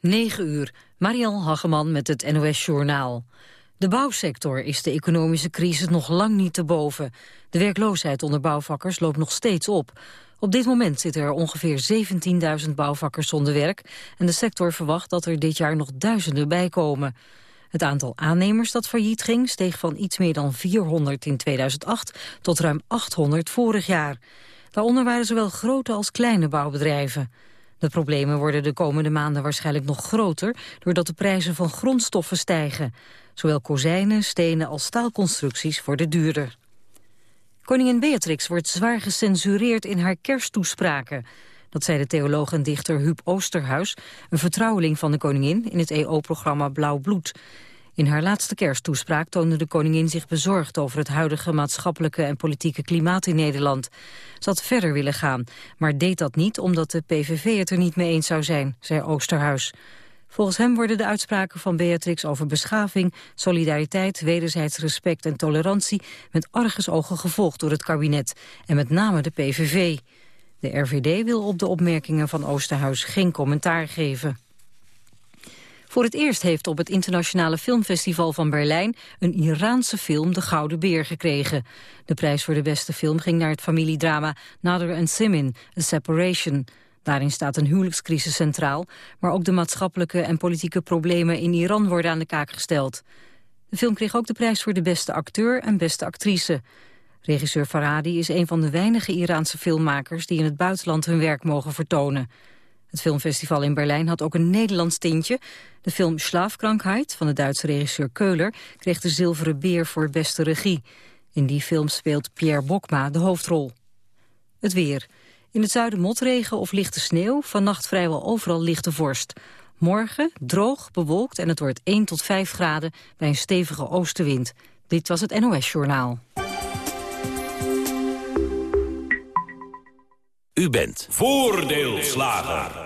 9 uur, Mariel Hageman met het NOS Journaal. De bouwsector is de economische crisis nog lang niet te boven. De werkloosheid onder bouwvakkers loopt nog steeds op. Op dit moment zitten er ongeveer 17.000 bouwvakkers zonder werk... en de sector verwacht dat er dit jaar nog duizenden bijkomen. Het aantal aannemers dat failliet ging steeg van iets meer dan 400 in 2008 tot ruim 800 vorig jaar. Daaronder waren zowel grote als kleine bouwbedrijven. De problemen worden de komende maanden waarschijnlijk nog groter... doordat de prijzen van grondstoffen stijgen. Zowel kozijnen, stenen als staalconstructies worden duurder. Koningin Beatrix wordt zwaar gecensureerd in haar kersttoespraken. Dat zei de theoloog en dichter Huub Oosterhuis... een vertrouweling van de koningin in het EO-programma Blauw Bloed. In haar laatste kersttoespraak toonde de koningin zich bezorgd over het huidige maatschappelijke en politieke klimaat in Nederland. Ze had verder willen gaan, maar deed dat niet omdat de PVV het er niet mee eens zou zijn, zei Oosterhuis. Volgens hem worden de uitspraken van Beatrix over beschaving, solidariteit, wederzijds respect en tolerantie met argusogen gevolgd door het kabinet en met name de PVV. De RVD wil op de opmerkingen van Oosterhuis geen commentaar geven. Voor het eerst heeft op het internationale filmfestival van Berlijn een Iraanse film de Gouden Beer gekregen. De prijs voor de beste film ging naar het familiedrama Nader and Simin, A Separation. Daarin staat een huwelijkscrisis centraal, maar ook de maatschappelijke en politieke problemen in Iran worden aan de kaak gesteld. De film kreeg ook de prijs voor de beste acteur en beste actrice. Regisseur Farhadi is een van de weinige Iraanse filmmakers die in het buitenland hun werk mogen vertonen. Het filmfestival in Berlijn had ook een Nederlands tintje. De film Slaafkrankheid van de Duitse regisseur Keuler kreeg de Zilveren Beer voor beste regie. In die film speelt Pierre Bokma de hoofdrol. Het weer. In het zuiden motregen of lichte sneeuw, vannacht vrijwel overal lichte vorst. Morgen droog, bewolkt en het wordt 1 tot 5 graden bij een stevige oostenwind. Dit was het NOS Journaal. U bent voordeelslager.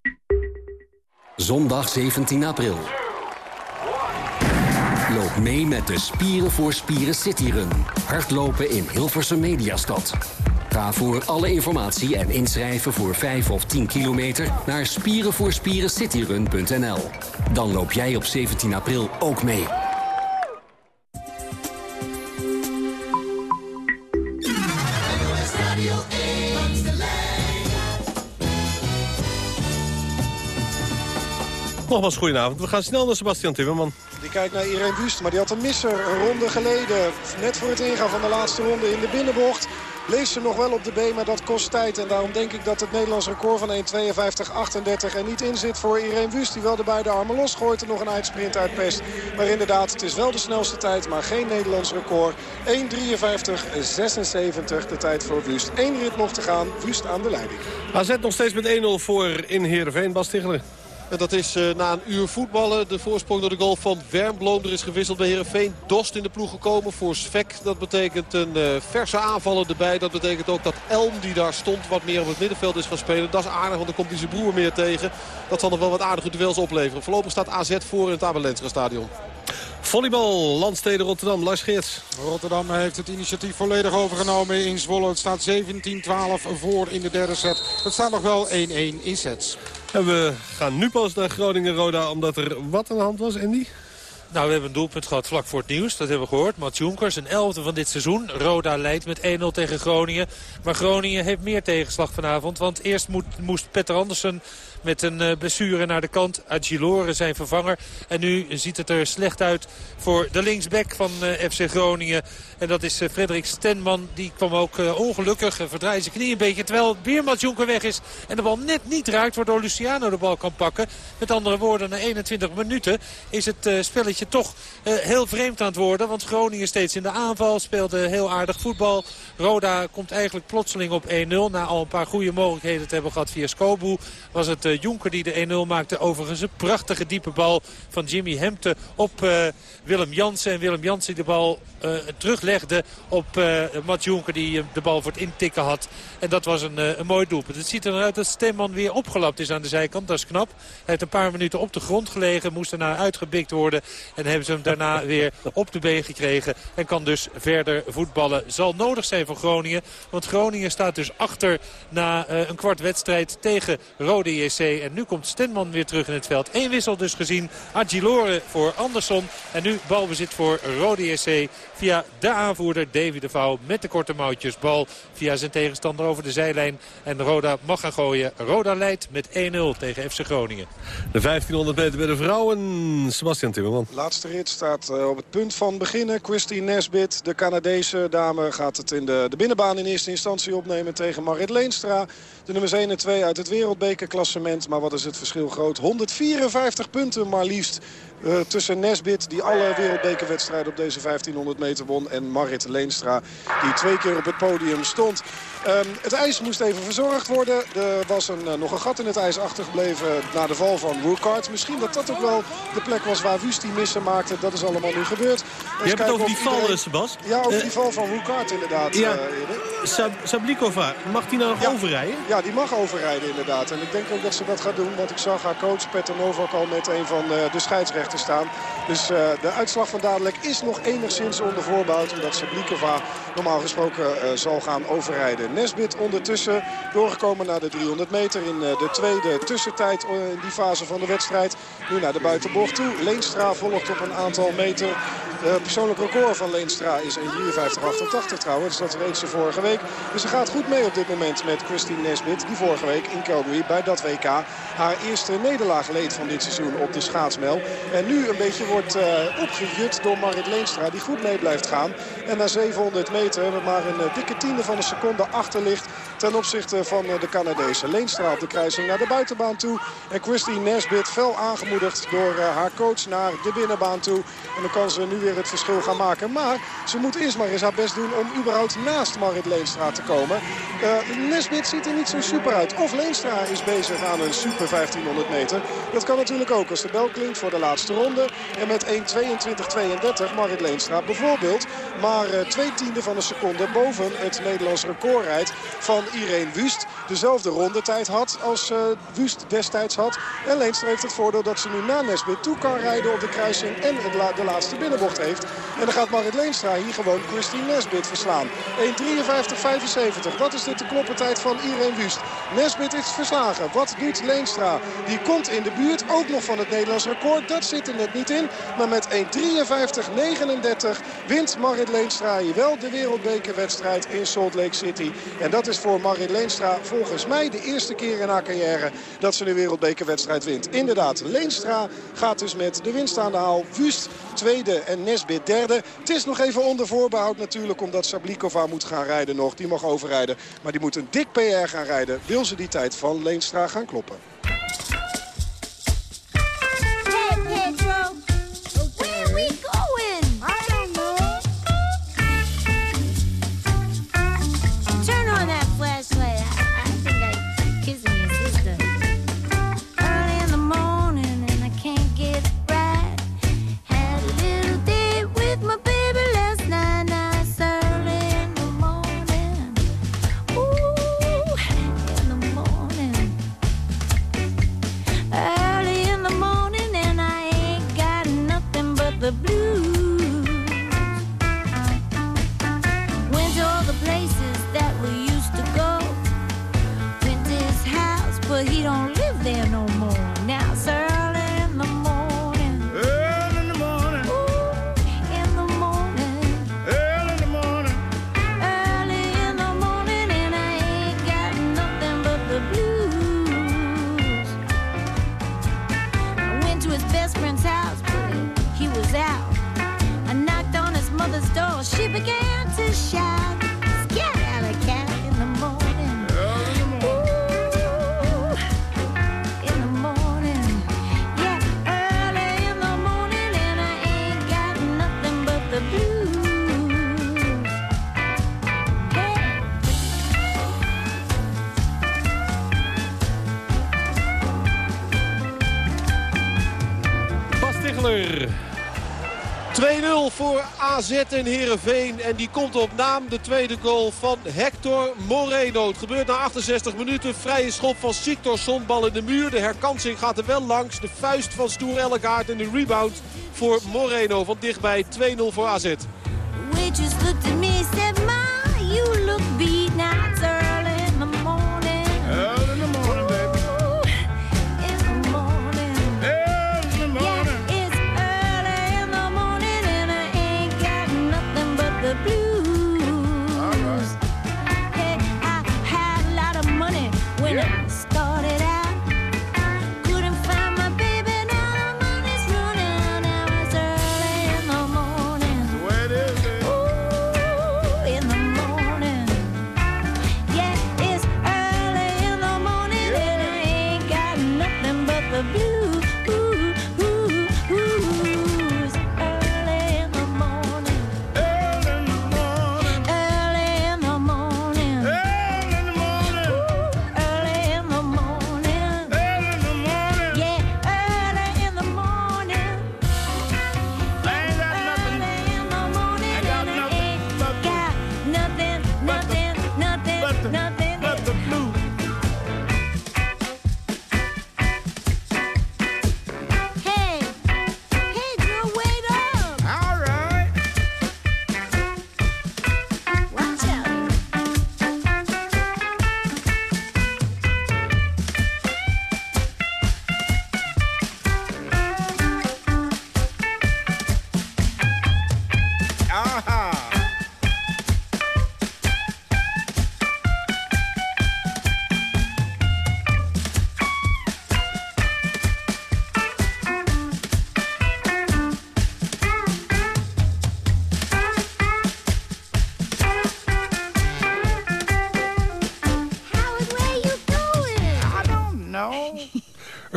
Zondag 17 april. Loop mee met de Spieren voor Spieren Cityrun. Hardlopen in Hilversum Mediastad. Ga voor alle informatie en inschrijven voor 5 of 10 kilometer naar spierenvoorspierencityrun.nl. Dan loop jij op 17 april ook mee. Nogmaals, goedenavond. We gaan snel naar Sebastian Timmerman. Die kijkt naar Irene Wust, maar die had een misser een ronde geleden. Net voor het ingaan van de laatste ronde in de binnenbocht. Leest ze nog wel op de B, maar dat kost tijd. En daarom denk ik dat het Nederlands record van 1.52.38 er niet in zit voor Irene Wust. Die wel de beide armen losgooit en nog een eindsprint uitpest. Maar inderdaad, het is wel de snelste tijd, maar geen Nederlands record. 1.53.76 de tijd voor Wust. Eén rit nog te gaan, Wust aan de leiding. AZ nog steeds met 1-0 voor in Heerenveen. Bas Tichelen. En dat is uh, na een uur voetballen. De voorsprong door de goal van Wernbloem. Er is gewisseld bij Heerenveen. Dost in de ploeg gekomen voor Svek. Dat betekent een uh, verse aanvaller erbij. Dat betekent ook dat Elm die daar stond wat meer op het middenveld is gaan spelen. Dat is aardig, want dan komt hij zijn broer meer tegen. Dat zal nog wel wat aardige duels opleveren. Voorlopig staat AZ voor in het Abelensra stadion. Volleybal, Landsteden Rotterdam, Lars Geerts. Rotterdam heeft het initiatief volledig overgenomen in Zwolle. Het staat 17-12 voor in de derde set. Het staat nog wel 1-1 in sets. En we gaan nu pas naar Groningen-Roda omdat er wat aan de hand was, Andy? Nou, we hebben een doelpunt gehad vlak voor het nieuws. Dat hebben we gehoord. Mats Jonkers, een elfde van dit seizoen. Roda leidt met 1-0 tegen Groningen. Maar Groningen heeft meer tegenslag vanavond. Want eerst moest Petter Andersen met een eh, blessure naar de kant. Agilore zijn vervanger. En nu ziet het er slecht uit voor de linksback van eh, FC Groningen. En dat is eh, Frederik Stenman. Die kwam ook ongelukkig. Verdraaide zijn knie een beetje. Terwijl Biermans Jonker weg is. En de bal net niet raakt. Waardoor Luciano de bal kan pakken. Met andere woorden, na 21 minuten is het spelletje toch heel vreemd aan het worden. Want Groningen steeds in de aanval speelde heel aardig voetbal. Roda komt eigenlijk plotseling op 1-0. Na al een paar goede mogelijkheden te hebben gehad via Skobu. Was het Jonker die de 1-0 maakte. Overigens een prachtige diepe bal van Jimmy Hemte op Willem Jansen. En Willem Jansen de bal teruglegde op Matt Jonker die de bal voor het intikken had. En dat was een, een mooi doelpunt. Het ziet eruit dat Stemman weer opgelapt is aan de zijkant. Dat is knap. Hij heeft een paar minuten op de grond gelegen. Moest daarna uitgebikt worden. En hebben ze hem daarna weer op de been gekregen. En kan dus verder voetballen. Zal nodig zijn voor Groningen. Want Groningen staat dus achter na uh, een kwart wedstrijd tegen Rode JC. En nu komt Stenman weer terug in het veld. Eén wissel dus gezien. Agilore voor Andersson. En nu balbezit voor Rode JC via de aanvoerder Davy de Vouw. Met de korte mouwtjes bal via zijn tegenstander over de zijlijn. En Roda mag gaan gooien. Roda leidt met 1-0 tegen FC Groningen. De 1500 meter bij de vrouwen. Sebastian Timmerman. Laatste rit staat eh, op het punt van beginnen. Christine Nesbit, de Canadese dame, gaat het in de, de binnenbaan in eerste instantie opnemen tegen Marit Leenstra. De nummers 1 en 2 uit het wereldbekerklassement. Maar wat is het verschil groot? 154 punten maar liefst. Uh, tussen Nesbit, die alle wereldbekerwedstrijden op deze 1500 meter won... en Marit Leenstra, die twee keer op het podium stond. Um, het ijs moest even verzorgd worden. Er was een, uh, nog een gat in het ijs achtergebleven na de val van Woerkart. Misschien dat dat ook wel de plek was waar Wust die missen maakte. Dat is allemaal nu gebeurd. Je hebt het over die val, iedereen... Sebas? Ja, over uh, die val van Woerkart inderdaad. Ja. Sab Sablikova, mag die nou nog ja. overrijden? Ja, die mag overrijden inderdaad. En ik denk ook dat ze dat gaat doen. Want ik zag haar coach Petter Novak al met een van de scheidsrechters staan. Dus uh, de uitslag van dadelijk is nog enigszins onder voorbouw. Omdat Sablikova normaal gesproken uh, zal gaan overrijden. Nesbit ondertussen doorgekomen naar de 300 meter in uh, de tweede tussentijd in die fase van de wedstrijd. Nu naar de buitenbocht toe. Leenstra volgt op een aantal meter. Het persoonlijk record van Leenstra is 1.53.88 trouwens. Dat reed ze vorige week. Dus ze gaat goed mee op dit moment met Christine Nesbit. Die vorige week in Calgary bij dat WK haar eerste nederlaag leed van dit seizoen op de schaatsmel. En nu een beetje wordt uh, opgejut door Marit Leenstra die goed mee blijft gaan. En na 700 meter maar een uh, dikke tiende van een seconde achter ligt ten opzichte van uh, de Canadese. Leenstra op de kruising naar de buitenbaan toe. En Christine Nesbit fel aangemoedigd door haar coach naar de binnenbaan toe. En dan kan ze nu weer het verschil gaan maken. Maar ze moet eerst maar eens haar best doen om überhaupt naast Marit Leenstra te komen. Nesbit ziet er niet zo super uit. Of Leenstra is bezig aan een super 1500 meter. Dat kan natuurlijk ook als de bel klinkt voor de laatste ronde. En met 1.22.32 Marit Leenstra bijvoorbeeld maar uh, twee tiende van een seconde boven het Nederlands record rijdt van Irene Wust. Dezelfde rondetijd had als uh, Wust destijds had. En Leenstra heeft het voordeel dat ze nu na Nesbit toe kan rijden op de kruising en de laatste binnenbocht heeft. En dan gaat Marit Leenstra hier gewoon Christine Nesbit verslaan. 1.53.75. Dat is de te kloppen tijd van Irene Wust. Nesbit is verslagen. Wat doet Leenstra? Die komt in de buurt ook nog van het Nederlands record. Dat zit er net niet in. Maar met 1.53.39 wint Marit Leenstra wel de wereldbekerwedstrijd in Salt Lake City. En dat is voor Marit Leenstra volgens mij de eerste keer in haar carrière dat ze de wereldbekerwedstrijd wint. Inderdaad, Leenstra gaat dus met de winst aan de haal. Wust tweede en Nesbit derde. Het is nog even onder voorbehoud natuurlijk omdat Sablikova moet gaan rijden nog. Die mag overrijden, maar die moet een dik PR gaan rijden. Wil ze die tijd van Leenstra gaan kloppen. Hey, Pedro, where we going? AZ en Heerenveen. En die komt op naam de tweede goal van Hector Moreno. Het gebeurt na 68 minuten. Vrije schop van Siktorsson. Bal in de muur. De herkansing gaat er wel langs. De vuist van Stoer Ellegaard en de rebound voor Moreno. Van dichtbij 2-0 voor AZ.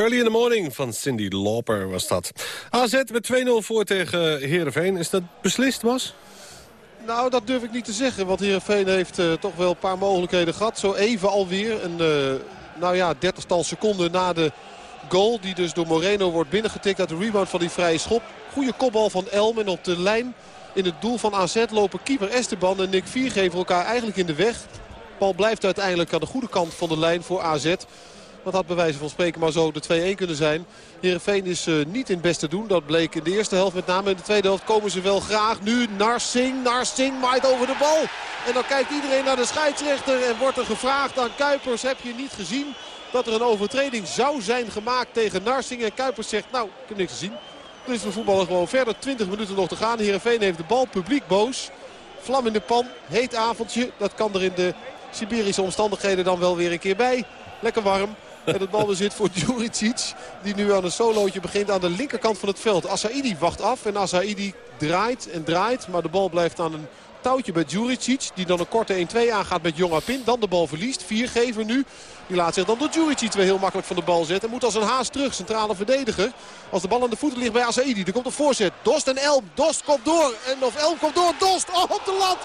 Early in the morning van Cindy Lauper was dat. AZ met 2-0 voor tegen Heerenveen. Is dat beslist, was? Nou, dat durf ik niet te zeggen. Want Heerenveen heeft eh, toch wel een paar mogelijkheden gehad. Zo even alweer. Een eh, nou ja, dertigtal seconden na de goal. Die dus door Moreno wordt binnengetikt uit de rebound van die vrije schop. Goede kopbal van Elm. En op de lijn in het doel van AZ lopen keeper Esteban en Nick Viergever elkaar eigenlijk in de weg. Bal blijft uiteindelijk aan de goede kant van de lijn voor AZ. Dat had bij wijze van spreken maar zo de 2-1 kunnen zijn. Heerenveen is eh, niet in het beste doen. Dat bleek in de eerste helft met name. In de tweede helft komen ze wel graag. Nu Narsing. Narsing maait over de bal. En dan kijkt iedereen naar de scheidsrechter. En wordt er gevraagd aan Kuipers. Heb je niet gezien dat er een overtreding zou zijn gemaakt tegen Narsing? En Kuipers zegt nou ik heb niks gezien. Dus de voetballer gewoon verder. 20 minuten nog te gaan. Heerenveen heeft de bal. Publiek boos. Vlam in de pan. Heet avondje. Dat kan er in de Siberische omstandigheden dan wel weer een keer bij. Lekker warm. En het balbezit voor Djuricic. Die nu aan een solootje begint aan de linkerkant van het veld. Asaidi wacht af. En Asaidi draait en draait. Maar de bal blijft aan een touwtje bij Djuricic. Die dan een korte 1-2 aangaat met Jonga Pin. Dan de bal verliest. Viergever nu. Die laat zich dan door Djuricic weer heel makkelijk van de bal zetten. Moet als een haas terug. Centrale verdediger. Als de bal aan de voeten ligt bij Asaidi. Er komt een voorzet. Dost en Elm. Dost komt door. En of Elm komt door. Dost. Oh, op de lat.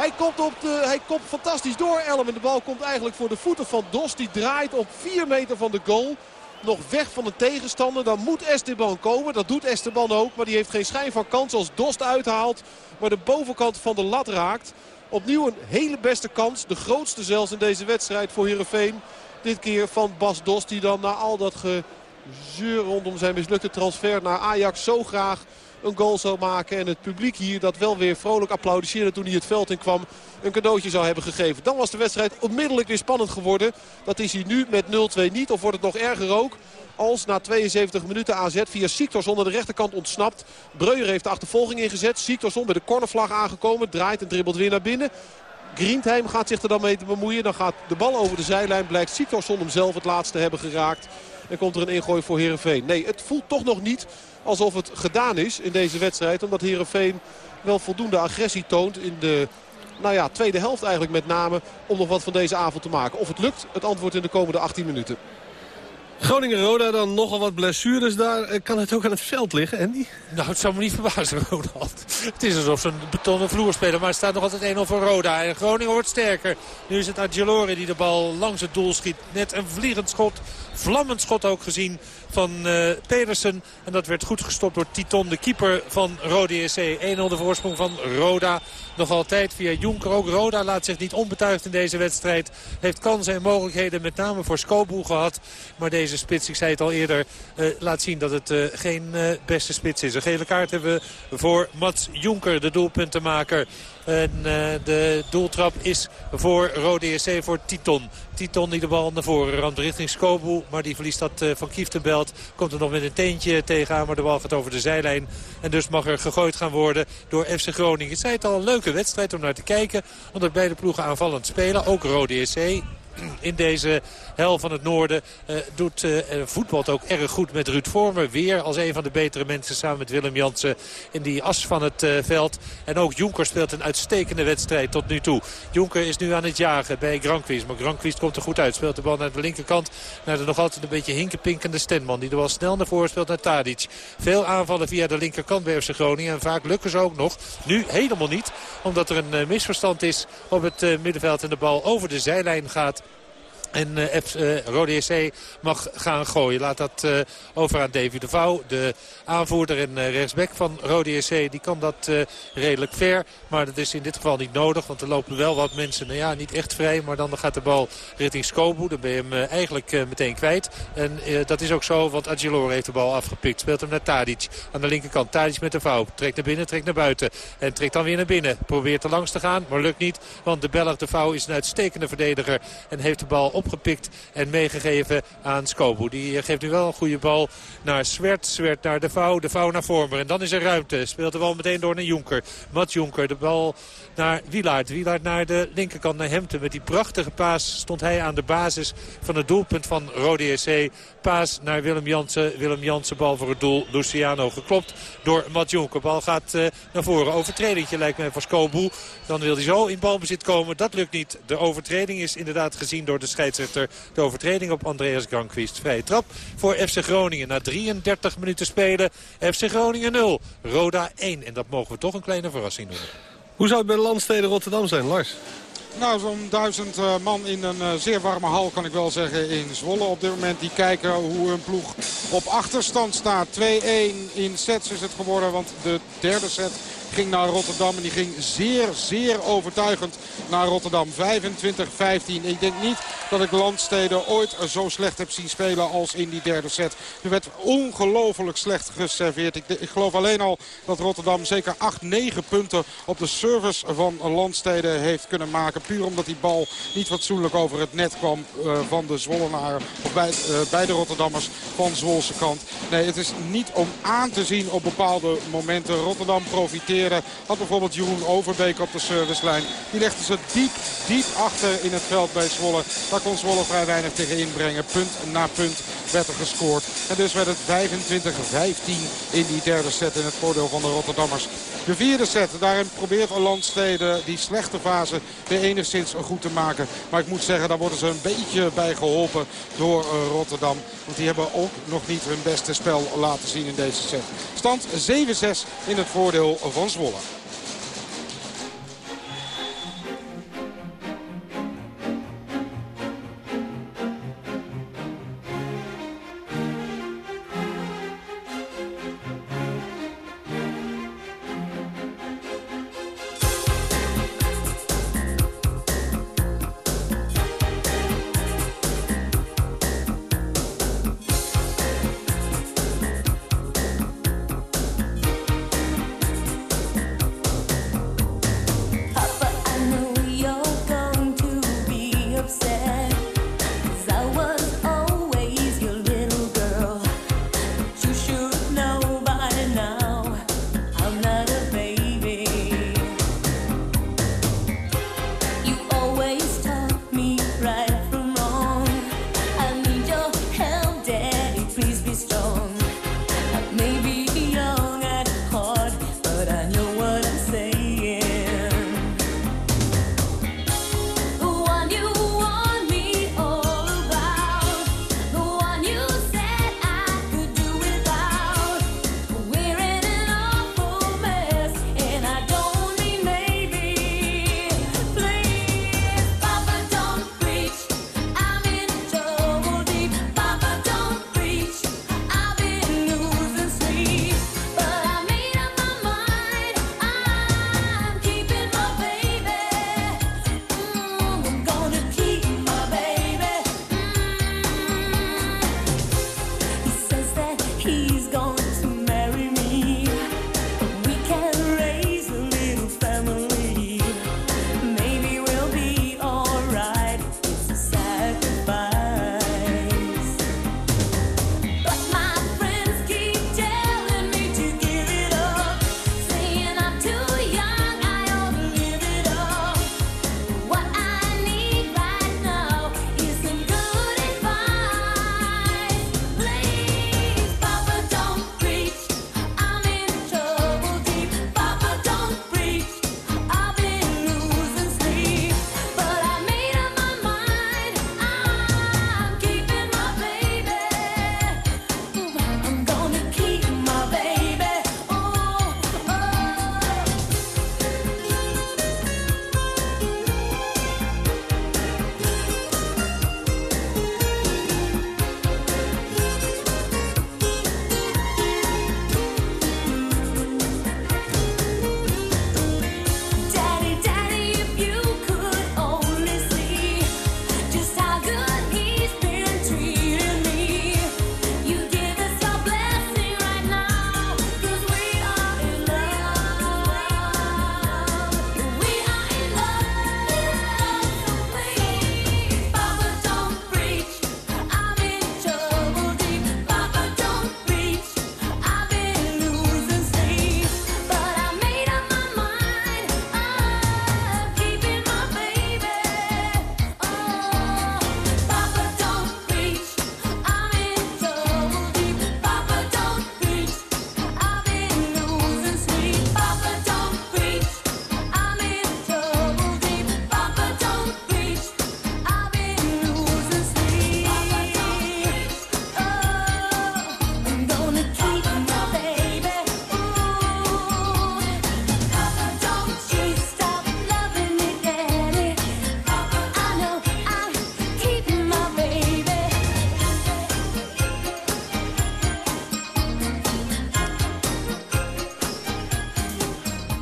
Hij komt, op de, hij komt fantastisch door Elm. En de bal komt eigenlijk voor de voeten van Dost. Die draait op 4 meter van de goal. Nog weg van een tegenstander. Dan moet Esteban komen. Dat doet Esteban ook. Maar die heeft geen schijn van kans als Dost uithaalt. Maar de bovenkant van de lat raakt. Opnieuw een hele beste kans. De grootste zelfs in deze wedstrijd voor Heerenveen. Dit keer van Bas Dost. Die dan na al dat gezeur rondom zijn mislukte transfer naar Ajax zo graag een goal zou maken. En het publiek hier dat wel weer vrolijk applaudisseerde toen hij het veld in kwam. Een cadeautje zou hebben gegeven. Dan was de wedstrijd onmiddellijk weer spannend geworden. Dat is hij nu met 0-2 niet. Of wordt het nog erger ook? Als na 72 minuten AZ via Siktorsson aan de rechterkant ontsnapt. Breuer heeft de achtervolging ingezet. Siktorsson bij de cornervlag aangekomen. Draait en dribbelt weer naar binnen. Grientheim gaat zich er dan mee te bemoeien. Dan gaat de bal over de zijlijn. Blijkt Siktorsson hem zelf het laatste hebben geraakt. En komt er een ingooi voor Heerenveen. Nee, het voelt toch nog niet alsof het gedaan is in deze wedstrijd. Omdat Heerenveen wel voldoende agressie toont in de nou ja, tweede helft eigenlijk met name. Om nog wat van deze avond te maken. Of het lukt, het antwoord in de komende 18 minuten. Groningen-Roda, dan nogal wat blessures daar. Eh, Kan het ook aan het veld liggen, Andy? Nou, het zou me niet verbazen, Ronald. Het is alsof ze een betonnen vloer spelen. Maar het staat nog altijd 1-0 voor Roda. En Groningen wordt sterker. Nu is het Angelore die de bal langs het doel schiet. Net een vliegend schot Vlammend schot ook gezien van uh, Pedersen. En dat werd goed gestopt door Titon, de keeper van Rode SC. 1-0 de voorsprong van Roda. Nog altijd via Jonker. Ook Roda laat zich niet onbetuigd in deze wedstrijd. Heeft kansen en mogelijkheden met name voor Skobu gehad. Maar deze spits, ik zei het al eerder, uh, laat zien dat het uh, geen beste spits is. Een gele kaart hebben we voor Mats Jonker, de doelpuntenmaker. En de doeltrap is voor Rode SC voor Titon. Titon die de bal naar voren ramt richting Skobu. Maar die verliest dat uh, van Komt er nog met een teentje tegenaan. Maar de bal gaat over de zijlijn. En dus mag er gegooid gaan worden door FC Groningen. Ik zei het al, een leuke wedstrijd om naar te kijken. Omdat beide ploegen aanvallend spelen. Ook Rode SC in deze hel van het noorden. Uh, doet uh, voetbalt ook erg goed met Ruud Vormer. Weer als een van de betere mensen samen met Willem Jansen in die as van het veld. En ook Jonker speelt een uitstekende wedstrijd tot nu toe. Jonker is nu aan het jagen bij Granqvist. Maar Granqvist komt er goed uit. Speelt de bal naar de linkerkant. Naar de nog altijd een beetje hinkenpinkende Stenman. Die de bal snel naar voren speelt naar Tadic. Veel aanvallen via de linkerkant bij FC Groningen. En vaak lukken ze ook nog. Nu helemaal niet. Omdat er een misverstand is op het middenveld. En de bal over de zijlijn gaat. En uh, F, uh, Rode SC mag gaan gooien. Laat dat uh, over aan Davy de Vouw. De aanvoerder en rechtsback van Rode SC. Die kan dat redelijk ver. Maar dat is in dit geval niet nodig. Want er lopen wel wat mensen. Nou ja, niet echt vrij. Maar dan gaat de bal richting Skobu. Dan ben je hem eigenlijk meteen kwijt. En dat is ook zo. Want Agilor heeft de bal afgepikt. Speelt hem naar Tadic. Aan de linkerkant. Tadic met de Vouw. Trekt naar binnen, trekt naar buiten. En trekt dan weer naar binnen. Probeert er langs te gaan. Maar lukt niet. Want de Belg de Vouw is een uitstekende verdediger. En heeft de bal opgepikt en meegegeven aan Skobu. Die geeft nu wel een goede bal naar Swert. Swert naar de Vouw. De Vouw naar Vormer. En dan is er ruimte. Speelt de bal meteen door naar Jonker. Mat Jonker. De bal naar Wielaert. Wielaert naar de linkerkant naar Hemten. Met die prachtige paas stond hij aan de basis van het doelpunt van Rode SC. Paas naar Willem Jansen. Willem Jansen bal voor het doel. Luciano geklopt door Mat Jonker. Bal gaat uh, naar voren. Overtredingje lijkt mij van Skobu. Dan wil hij zo in balbezit komen. Dat lukt niet. De overtreding is inderdaad gezien door de scheidsrechter. De overtreding op Andreas Granqvist. Vrije trap voor FC Groningen. Na 33 minuten spelen. FC Groningen 0. Roda 1. En dat mogen we toch een kleine verrassing noemen. Hoe zou het bij de landsteden Rotterdam zijn, Lars? Nou, zo'n duizend uh, man in een uh, zeer warme hal kan ik wel zeggen in Zwolle op dit moment. Die kijken hoe hun ploeg op achterstand staat. 2-1 in sets is het geworden, want de derde set ging naar Rotterdam. En die ging zeer, zeer overtuigend naar Rotterdam. 25-15. Ik denk niet dat ik Landsteden ooit zo slecht heb zien spelen als in die derde set. Er werd ongelooflijk slecht geserveerd. Ik, geloof alleen al dat Rotterdam zeker 8-9 punten op de service van Landsteden heeft kunnen maken. Puur omdat die bal niet fatsoenlijk over het net kwam uh, van de Zwollenaren. Of bij, uh, bij de Rotterdammers van Zwolse kant. Nee, het is niet om aan te zien op bepaalde momenten. Rotterdam profiteert had bijvoorbeeld Jeroen Overbeek op de servicelijn. Die legde ze diep, diep achter in het veld bij Zwolle. Daar kon Zwolle vrij weinig tegen inbrengen. Punt na punt werd er gescoord. En dus werd het 25-15 in die derde set in het voordeel van de Rotterdammers. De vierde set, daarin probeert Landstede die slechte fase weer enigszins goed te maken. Maar ik moet zeggen, daar worden ze een beetje bij geholpen door uh, Rotterdam. Want die hebben ook nog niet hun beste spel laten zien in deze set. Stand 7-6 in het voordeel van Zwolle.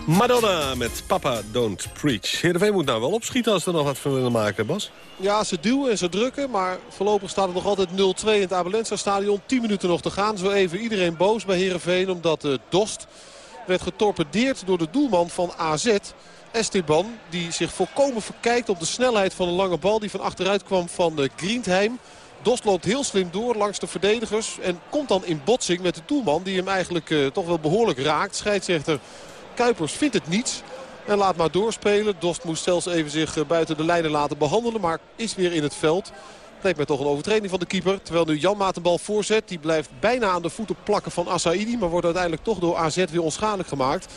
Madonna met Papa Don't Preach. Heerenveen moet nou wel opschieten als ze er nog wat van willen maken, Bas. Ja, ze duwen en ze drukken. Maar voorlopig staat het nog altijd 0-2 in het Abelensa stadion. 10 minuten nog te gaan. Zo even iedereen boos bij Heerenveen. Omdat uh, Dost werd getorpedeerd door de doelman van AZ. Esteban, die zich volkomen verkijkt op de snelheid van een lange bal... die van achteruit kwam van uh, Griendheim. Dost loopt heel slim door langs de verdedigers. En komt dan in botsing met de doelman. Die hem eigenlijk uh, toch wel behoorlijk raakt. Scheidsrechter Kuipers vindt het niets. En laat maar doorspelen. Dost moest zelfs even zich uh, buiten de lijnen laten behandelen. Maar is weer in het veld. Lijkt mij toch een overtreding van de keeper. Terwijl nu Jan Maat een bal voorzet. Die blijft bijna aan de voeten plakken van Assaidi. Maar wordt uiteindelijk toch door AZ weer onschadelijk gemaakt.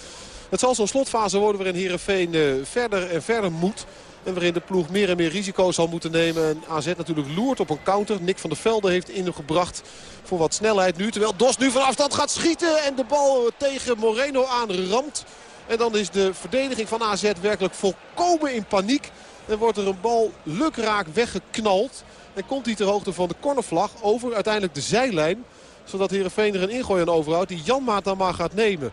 Het zal zo'n slotfase worden waarin Heerenveen uh, verder en verder moet. En waarin de ploeg meer en meer risico's zal moeten nemen. En AZ natuurlijk loert op een counter. Nick van der Velde heeft ingebracht voor wat snelheid nu. Terwijl Dos nu van afstand gaat schieten. En de bal tegen Moreno aanramt. En dan is de verdediging van AZ werkelijk volkomen in paniek. En wordt er een bal lukraak weggeknald. En komt hij ter hoogte van de cornervlag over uiteindelijk de zijlijn. Zodat Heerenveen er een ingooi aan overhoudt die dan maar gaat nemen.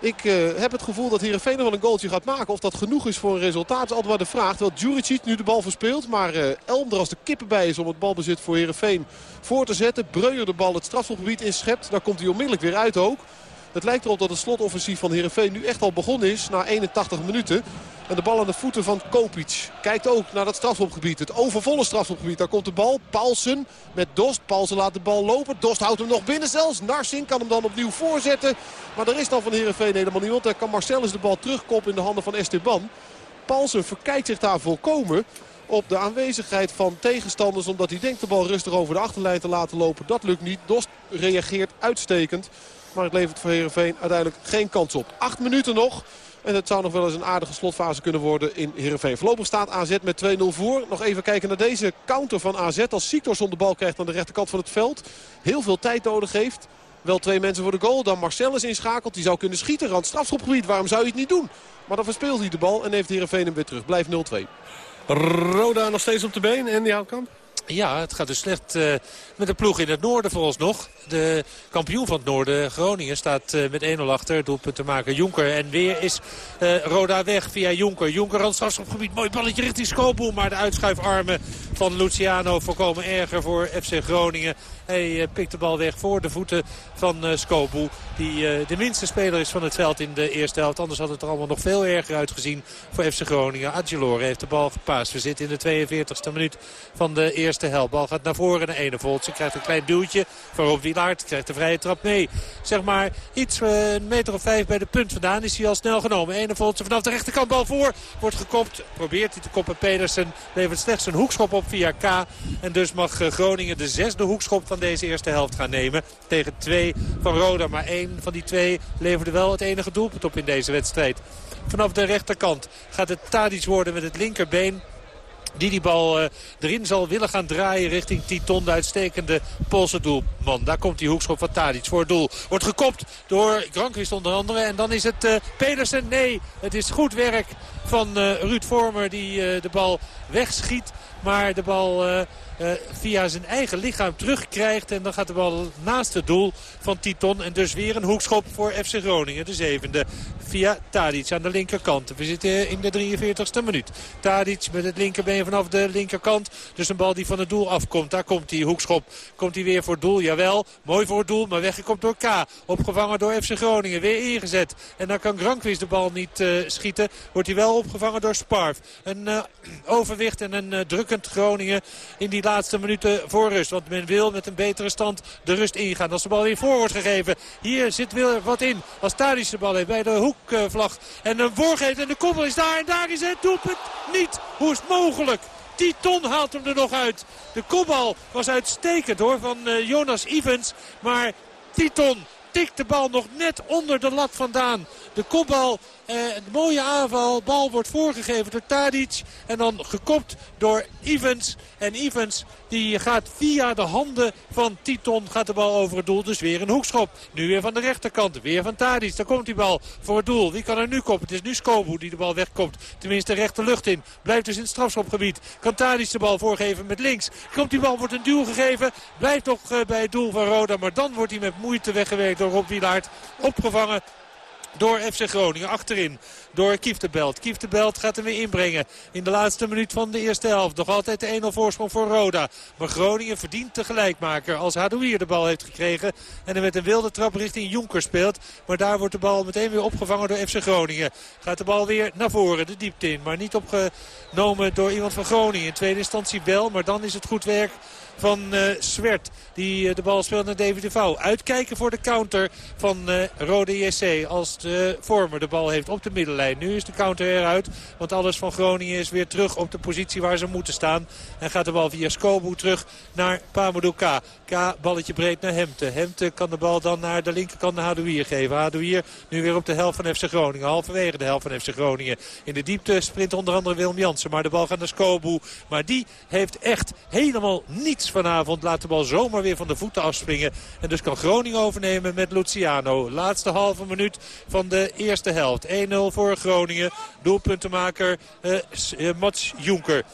Ik uh, heb het gevoel dat Heerenveen nog wel een goaltje gaat maken. Of dat genoeg is voor een resultaat is altijd maar de vraag. Terwijl Juricic nu de bal verspeelt. Maar uh, Elm er als de kippen bij is om het balbezit voor Heerenveen voor te zetten. Breuer de bal het strafschopgebied inschept. Daar komt hij onmiddellijk weer uit ook. Het lijkt erop dat het slotoffensief van Heerenveen nu echt al begonnen is. Na 81 minuten. En de bal aan de voeten van Kopic. Kijkt ook naar dat strafschopgebied. Het overvolle strafschopgebied. Daar komt de bal. Paulsen met Dost. Paulsen laat de bal lopen. Dost houdt hem nog binnen zelfs. Narsing kan hem dan opnieuw voorzetten. Maar er is dan van Heerenveen helemaal niemand. Daar kan Marcellus de bal terugkoppen in de handen van Esteban. Paulsen verkijkt zich daar volkomen op de aanwezigheid van tegenstanders. Omdat hij denkt de bal rustig over de achterlijn te laten lopen. Dat lukt niet. Dost reageert uitstekend. Maar het levert voor Heerenveen uiteindelijk geen kans op. Acht minuten nog. En het zou nog wel eens een aardige slotfase kunnen worden in Heerenveen. Voorlopig staat AZ met 2-0 voor. Nog even kijken naar deze counter van AZ. Als Siktorsson de bal krijgt aan de rechterkant van het veld. Heel veel tijd nodig heeft. Wel twee mensen voor de goal. Dan Marcellus inschakelt. Die zou kunnen schieten. Rand strafschopgebied. Waarom zou je het niet doen? Maar dan verspeelt hij de bal en heeft Heerenveen hem weer terug. Blijft 0-2. Roda nog steeds op de been en die houtkamp? Ja, het gaat dus slecht uh, met de ploeg in het noorden vooralsnog. De kampioen van het noorden, Groningen, staat uh, met 1-0 achter. Doelpunt te maken Jonker. En weer is uh, Roda weg via Jonker. Jonker aan het gebied. Mooi balletje richting Skoopboel. Maar de uitschuifarmen van Luciano voorkomen erger voor FC Groningen. Hij pikt de bal weg voor de voeten van uh. Die de minste speler is van het veld in de eerste helft. Anders had het er allemaal nog veel erger uitgezien voor FC Groningen. Agelore heeft de bal gepaast. We zitten in de 42e minuut van de eerste helft. Bal gaat naar voren naar Enevoltse. Krijgt een klein duwtje. Waarop Wilaert krijgt de vrije trap mee. Zeg maar iets uh, een meter of vijf bij de punt vandaan is hij al snel genomen. Enevoltse vanaf de rechterkant bal voor. Wordt gekopt. Probeert hij te koppen. Pedersen levert slechts een hoekschop op via K. En dus mag Groningen de zesde hoekschop van deze eerste helft gaan nemen. Tegen twee van Roda. Maar één van die twee leverde wel het enige doelpunt op in deze wedstrijd. Vanaf de rechterkant gaat het Tadic worden met het linkerbeen. Die die bal uh, erin zal willen gaan draaien richting Titon. De uitstekende Poolse doelman. Daar komt die hoekschop van Tadic voor het doel. Wordt gekopt door Granqvist onder andere. En dan is het uh, Pedersen. Nee, het is goed werk van uh, Ruud Vormer die de bal wegschiet. Maar de bal via zijn eigen lichaam terugkrijgt. En dan gaat de bal naast het doel van Titon. En dus weer een hoekschop voor FC Groningen. De zevende via Tadic aan de linkerkant. We zitten in de 43ste minuut. Tadic met het linkerbeen vanaf de linkerkant. Dus een bal die van het doel afkomt. Daar komt die hoekschop. Komt hij weer voor het doel? Jawel. Mooi voor het doel. Maar weggekomen door K. Opgevangen door FC Groningen. Weer ingezet. En dan kan Grankwist de bal niet uh, schieten. Wordt hij wel opgevangen door Sparf. Een uh, overwicht en een drukkend Groningen in die laatste minuten voor rust. Want men wil met een betere stand de rust ingaan. Als de bal weer voor wordt gegeven. Hier zit weer wat in. Als Tadic de bal heeft bij de hoekvlag. En een voorgeeft en de koppel is daar. En daar is het doelpunt niet. Hoe is het mogelijk? Titon haalt hem er nog uit. De kopbal was uitstekend hoor van uh, Jonas Evans. Maar Titon tikt de bal nog net onder de lat vandaan. De kopbal, eh, een mooie aanval. Bal wordt voorgegeven door Tadic. En dan gekopt door Evans. En Evans die gaat via de handen van Titon gaat de bal over het doel. Dus weer een hoekschop. Nu weer van de rechterkant. Weer van Tadic. Daar komt die bal voor het doel. Wie kan er nu koppen? Het is nu Skobu die de bal wegkomt. Tenminste rechter lucht in. Blijft dus in het strafschopgebied. Kan Tadic de bal voorgeven met links. Komt die bal, wordt een duw gegeven. Blijft nog uh, bij het doel van Roda. Maar dan wordt hij met moeite weggewerkt door Rob Wielaert. Opgevangen door FC Groningen. Achterin door Kieftebelt. Kieftebelt gaat hem weer inbrengen in de laatste minuut van de eerste helft. Nog altijd de 1-0 voorsprong voor Roda. Maar Groningen verdient de gelijkmaker als Hadouier de bal heeft gekregen. En er met een wilde trap richting Jonker speelt. Maar daar wordt de bal meteen weer opgevangen door FC Groningen. Gaat de bal weer naar voren, de diepte in. Maar niet opgenomen door iemand van Groningen. In tweede instantie wel, maar dan is het goed werk van eh Swert. Die eh, de bal speelt naar David de Vouw. Uitkijken voor de counter van eh Rode JC. Als de vormer de bal heeft op de middenlijn. Nu is de counter eruit. Want alles van Groningen is weer terug op de positie waar ze moeten staan. En gaat de bal via Skobu terug naar Pamadou K. K balletje breed naar Hemte. Hemte kan de bal dan naar de linkerkant naar Hadouier geven. Hadouier nu weer op de helft van FC Groningen. Halverwege de helft van FC Groningen. In de diepte sprint onder andere Willem Jansen. Maar de bal gaat naar Skobu. Maar die heeft echt helemaal niets vanavond. Laat de bal zomaar weer van de voeten afspringen. En dus kan Groningen overnemen met Luciano. Laatste halve minuut van de eerste helft. 1-0 voor Groningen. Doelpuntenmaker eh, eh, Mats Jonker.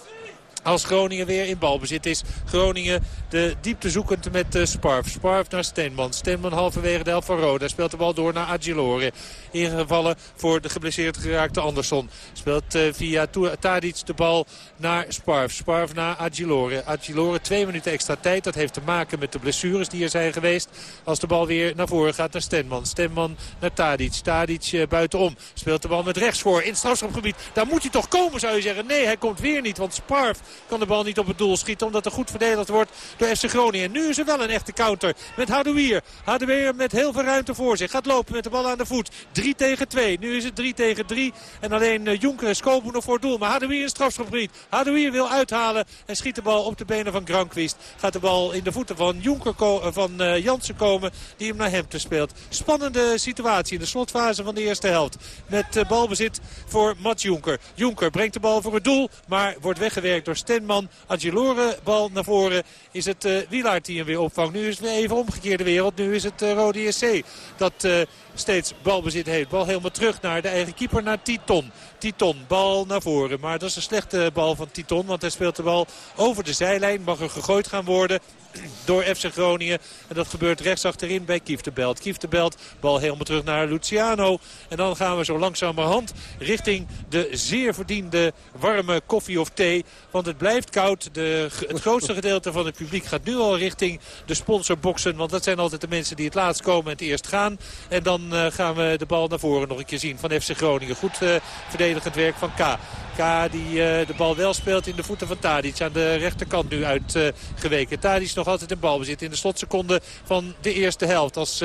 Als Groningen weer in balbezit is. Groningen de diepte zoekend met eh, Sparf. Sparf naar Steenman. Steenman halverwege de helft van Roda. Speelt de bal door naar Agilore. Ingevallen voor de geblesseerd geraakte Andersson. Speelt eh, via Tadic de bal naar Sparf. Sparf naar Agilore. Agilore twee minuten extra tijd. Dat heeft te maken met de blessures die er zijn geweest. Als de bal weer naar voren gaat naar Stenman. Stenman naar Tadic. Tadic eh, buitenom. Speelt de bal met rechts voor in het strafschopgebied. Daar moet hij toch komen zou je zeggen. Nee, hij komt weer niet. Want Sparf kan de bal niet op het doel schieten. Omdat er goed verdedigd wordt door FC Groningen. En nu is er wel een echte counter met Hadouier. Hadouier met heel veel ruimte voor zich. Gaat lopen met de bal aan de voet. 3 tegen 2. Nu is het 3 tegen 3. En alleen eh, Jonker en Skobu nog voor het doel. Maar Hadouier in strafschopgebied. Hadouier wil uithalen en schiet de bal op de benen van Granqvist. Gaat de bal in de voeten van, Jonker eh, van eh, Jansen komen die hem naar Hemte speelt. Spannende situatie in de slotfase van de eerste helft. Met balbezit voor Mats Jonker. Jonker brengt de bal voor het doel, maar wordt weggewerkt door Stenman. Agilore bal naar voren is het Wielaert die hem weer opvangt. Nu is het weer even omgekeerde wereld. Nu is het eh, Rode SC dat eh, steeds balbezit heeft. Bal helemaal terug naar de eigen keeper, naar Titon. Titon, bal naar voren. Maar dat is een slechte bal van Titon, want hij speelt de bal over de zijlijn. Mag er gegooid gaan worden door FC Groningen. En dat gebeurt rechts achterin bij Kieftebelt. Kieftebelt, bal helemaal terug naar Luciano. En dan gaan we zo langzamerhand richting de zeer verdiende warme koffie of thee. Want het blijft koud. De, het grootste gedeelte van het publiek gaat nu al richting de sponsorboxen. Want dat zijn altijd de mensen die het laatst komen en het eerst gaan. En dan eh, gaan we de bal naar voren nog een keer zien van FC Groningen. Goed eh, verdedigend werk van K. K die eh, de bal wel speelt in de voeten van Tadic. Aan de rechterkant nu uitgeweken. Tadic nog altijd in balbezit in de slotseconde van de eerste helft. Als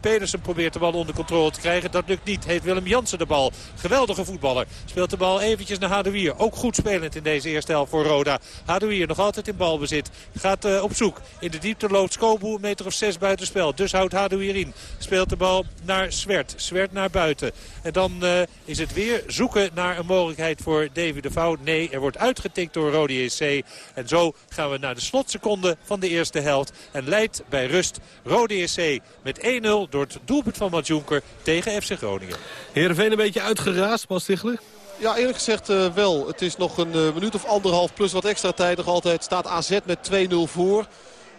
Pedersen probeert de bal onder controle te krijgen. Dat lukt niet. Heeft Willem Jansen de bal. Geweldige voetballer. Speelt de bal eventjes naar Hadouier. Ook goed spelend in deze eerste helft voor Roda. Hadouier nog altijd in balbezit. Gaat op zoek. In de diepte loopt Skobu een meter of zes buitenspel. Dus houdt Hadouier in. Speelt de bal naar Swert. Swert naar buiten. En dan eh, is het weer zoeken naar een mogelijkheid voor David de Vouw. Nee, er wordt uitgetikt door Rode JC. En zo gaan we naar de slotseconde van de eerste helft. En leidt bij rust Rode JC met 1-0 door het doelpunt van Mats Jonker tegen FC Groningen. Heerenveen een beetje uitgeraasd, Bas Tichler? Ja, eerlijk gezegd eh, wel. Het is nog een eh, minuut of anderhalf plus wat extra tijd nog altijd. Staat AZ met 2-0 voor.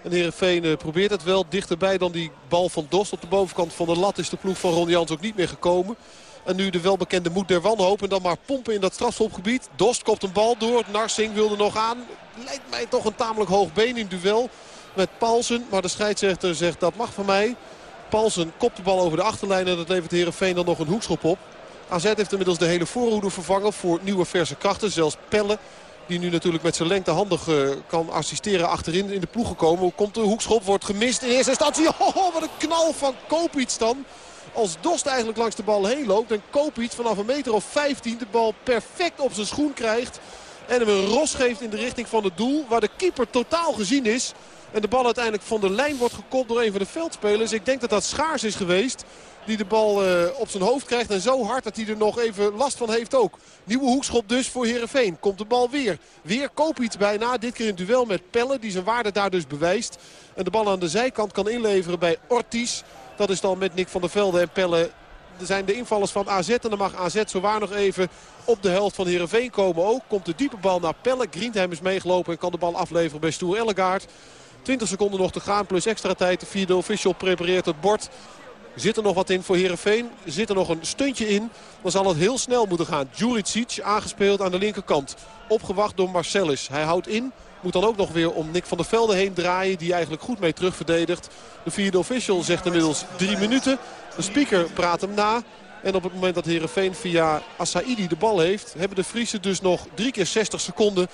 En Heerenveen eh, probeert het wel dichterbij dan die bal van Dost. Op de bovenkant van de lat is de ploeg van Ron Jans ook niet meer gekomen. En nu de welbekende moed der wanhoop. En dan maar pompen in dat strafschopgebied. Dost kopt een bal door. Narsing wilde nog aan. Lijkt mij toch een tamelijk hoog been in duel met Paulsen. Maar de scheidsrechter zegt dat mag van mij. Paulsen kopt de bal over de achterlijn. En dat levert Heerenveen dan nog een hoekschop op. AZ heeft inmiddels de hele voorhoede vervangen voor nieuwe verse krachten. Zelfs Pelle, die nu natuurlijk met zijn lengte handig kan assisteren achterin in de ploeg gekomen. Komt de hoekschop? Wordt gemist in eerste instantie. Oh, wat een knal van Kopic dan. Als Dost eigenlijk langs de bal heen loopt. En Kopic vanaf een meter of 15 de bal perfect op zijn schoen krijgt. En hem een ros geeft in de richting van het doel. Waar de keeper totaal gezien is. En de bal uiteindelijk van de lijn wordt gekopt door een van de veldspelers. Ik denk dat dat Schaars is geweest. Die de bal eh, op zijn hoofd krijgt. En zo hard dat hij er nog even last van heeft ook. Nieuwe hoekschop dus voor Heerenveen. Komt de bal weer. Weer Kopic bijna. Dit keer in duel met Pelle. Die zijn waarde daar dus bewijst. En de bal aan de zijkant kan inleveren bij Ortiz. Dat is dan met Nick van der Velde en Pelle. Er zijn de invallers van AZ. En dan mag AZ zowaar nog even op de helft van Heerenveen komen ook. Komt de diepe bal naar Pelle. Griendheim is meegelopen en kan de bal afleveren bij Stoer Ellegaard. 20 seconden nog te gaan plus extra tijd. De vierde official prepareert het bord. Zit er nog wat in voor Heerenveen? Zit er nog een stuntje in? Dan zal het heel snel moeten gaan. Juricic aangespeeld aan de linkerkant. Opgewacht door Marcellus. Hij houdt in. Moet dan ook nog weer om Nick van der Velde heen draaien. Die eigenlijk goed mee terugverdedigt. De vierde official zegt inmiddels drie minuten. De speaker praat hem na. En op het moment dat Heerenveen via Assaidi de bal heeft... hebben de Friesen dus nog drie keer 60 seconden...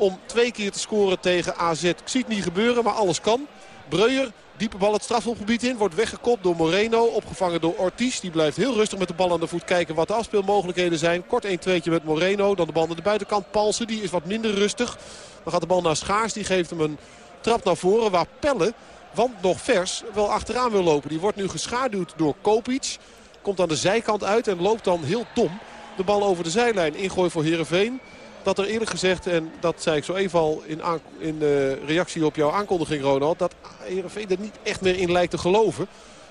om twee keer te scoren tegen AZ. Ik zie het niet gebeuren, maar alles kan. Breuer, diepe bal het strafschopgebied in. Wordt weggekopt door Moreno. Opgevangen door Ortiz. Die blijft heel rustig met de bal aan de voet kijken wat de afspeelmogelijkheden zijn. Kort 1-2'tje met Moreno. Dan de bal naar de buitenkant. Palsen, die is wat minder rustig. Dan gaat de bal naar Schaars. Die geeft hem een trap naar voren. Waar Pelle, want nog vers, wel achteraan wil lopen. Die wordt nu geschaduwd door Kopic. Komt aan de zijkant uit en loopt dan heel dom de bal over de zijlijn. Ingooi voor Heerenveen. Dat er eerlijk gezegd, en dat zei ik zo even al in, in eh, reactie op jouw aankondiging Ronald... dat Heerenveen er niet echt meer in lijkt te geloven.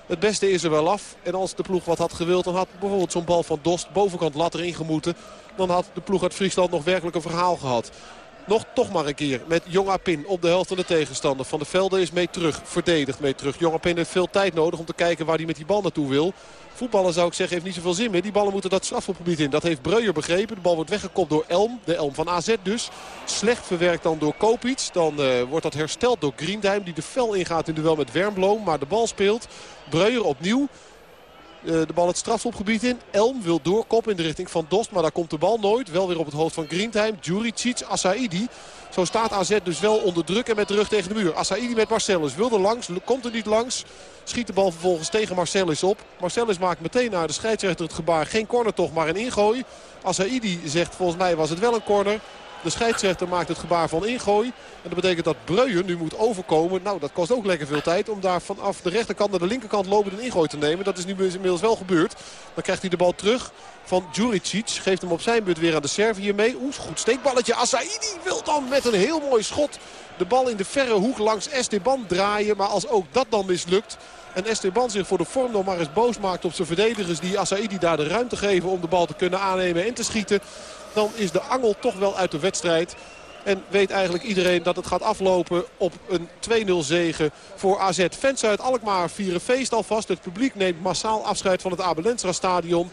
Het beste is er wel af. En als de ploeg wat had gewild, dan had bijvoorbeeld zo'n bal van Dost bovenkant lat erin gemoeten. Dan had de ploeg uit Friesland nog werkelijk een verhaal gehad. Nog toch maar een keer met Jong Apin op de helft van de tegenstander. Van de Velde is mee terug, verdedigt mee terug. Jong Apin heeft veel tijd nodig om te kijken waar hij met die bal naartoe wil. Voetballen zou ik zeggen heeft niet zoveel zin meer. Die ballen moeten dat strafschopgebied in. Dat heeft Breuer begrepen. De bal wordt weggekopt door Elm. De Elm van AZ dus. Slecht verwerkt dan door Kopic. Dan eh, wordt dat hersteld door Griendheim. Die de fel ingaat in duel met Wernbloem. Maar de bal speelt. Breuer opnieuw. Eh, de bal het strafschopgebied in. Elm wil doorkoppen in de richting van Dost. Maar daar komt de bal nooit. Wel weer op het hoofd van Griendheim. Djuricic, Assaidi. Zo staat AZ dus wel onder druk en met de rug tegen de muur. Assaidi met Marcellus. Wil er langs. Komt er niet langs. Schiet de bal vervolgens tegen Marcellus op. Marcellus maakt meteen naar de scheidsrechter het gebaar. Geen corner toch, maar een ingooi. Assaidi zegt volgens mij was het wel een corner. De scheidsrechter maakt het gebaar van ingooi. En dat betekent dat Breuer nu moet overkomen. Nou, dat kost ook lekker veel tijd om daar vanaf de rechterkant naar de linkerkant lopend een ingooi te nemen. Dat is nu inmiddels wel gebeurd. Dan krijgt hij de bal terug van Djuricic. Geeft hem op zijn beurt weer aan de Servië mee. Oeh, goed steekballetje. Assaidi wil dan met een heel mooi schot de bal in de verre hoek langs Esteban draaien. Maar als ook dat dan mislukt... En Esteban zich voor de vorm nog maar eens boos maakt op zijn verdedigers... die Assaidi daar de ruimte geven om de bal te kunnen aannemen en te schieten... dan is de angel toch wel uit de wedstrijd. En weet eigenlijk iedereen dat het gaat aflopen op een 2-0 zege voor AZ. Fans uit Alkmaar vieren feest alvast. Het publiek neemt massaal afscheid van het Abelensra stadion.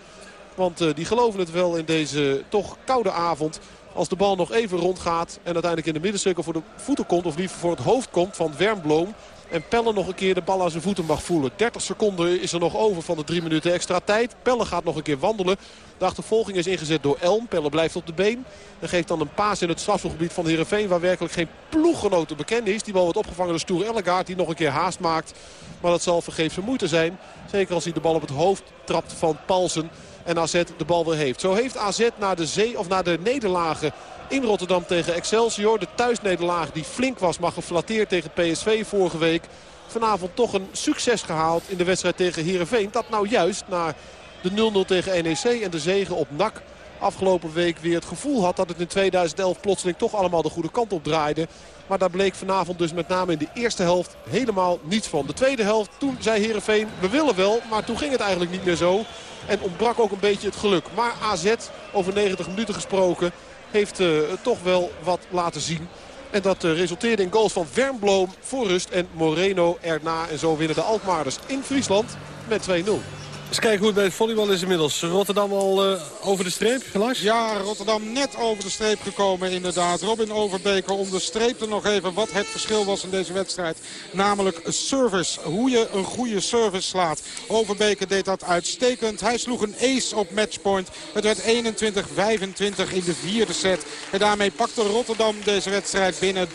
Want eh, die geloven het wel in deze toch koude avond. Als de bal nog even rondgaat en uiteindelijk in de middencirkel voor de voeten komt... of liever voor het hoofd komt van Wernbloem... En Pelle nog een keer de bal aan zijn voeten mag voelen. 30 seconden is er nog over van de drie minuten extra tijd. Pelle gaat nog een keer wandelen. De achtervolging is ingezet door Elm. Pelle blijft op de been. En geeft dan een paas in het strafselgebied van Heerenveen... waar werkelijk geen ploeggenoot te is. Die bal wordt opgevangen door Stoer Ellegaard die nog een keer haast maakt. Maar dat zal vergeefse moeite zijn. Zeker als hij de bal op het hoofd trapt van Palsen. En AZ de bal weer heeft. Zo heeft AZ na de, zee, of na de nederlagen in Rotterdam tegen Excelsior. De thuisnederlaag die flink was, maar geflatteerd tegen PSV vorige week. Vanavond toch een succes gehaald in de wedstrijd tegen Heerenveen. Dat nou juist na de 0-0 tegen NEC en de zege op NAC afgelopen week weer het gevoel had dat het in 2011 plotseling toch allemaal de goede kant op draaide. Maar daar bleek vanavond dus met name in de eerste helft helemaal niets van. De tweede helft, toen zei Heerenveen, we willen wel, maar toen ging het eigenlijk niet meer zo. En ontbrak ook een beetje het geluk. Maar AZ, over 90 minuten gesproken, heeft eh, toch wel wat laten zien. En dat eh, resulteerde in goals van Wernbloem voor rust en Moreno erna. En zo winnen de Alkmaarders in Friesland met 2-0. Eens kijken hoe het bij het volleybal is inmiddels. Rotterdam al eh, over de streep, Lars? Ja, Rotterdam net over de streep gekomen inderdaad. Robin Overbeker onderstreepte nog even wat het verschil was in deze wedstrijd. Namelijk service. Hoe je een goede service slaat. Overbeker deed dat uitstekend. Hij sloeg een ace op matchpoint. Het werd 21-25 in de vierde set. En daarmee pakte Rotterdam deze wedstrijd binnen. 3-1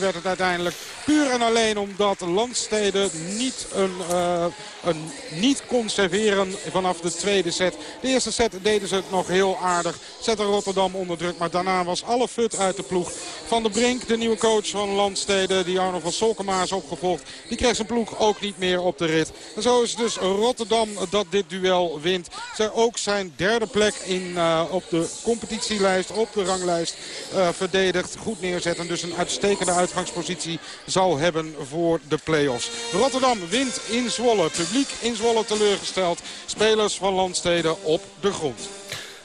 werd het uiteindelijk. Puur en alleen omdat Landstede niet, een, eh, een, niet kon serveren vanaf de tweede set. De eerste set deden ze het nog heel aardig. Zette Rotterdam onder druk. Maar daarna was alle fut uit de ploeg. Van de Brink, de nieuwe coach van Landstede, die Arno van Solkema is opgevolgd. Die kreeg zijn ploeg ook niet meer op de rit. En zo is dus Rotterdam dat dit duel wint. Zij ook zijn derde plek in, eh, op de competitielijst, op de ranglijst eh, verdedigd. Goed neerzet en dus een uitstekende uitgangspositie zal hebben voor de play-offs. Rotterdam wint in Zwolle. Publiek in Zwolle teleurgesteld. Spelers van Landstede op de grond.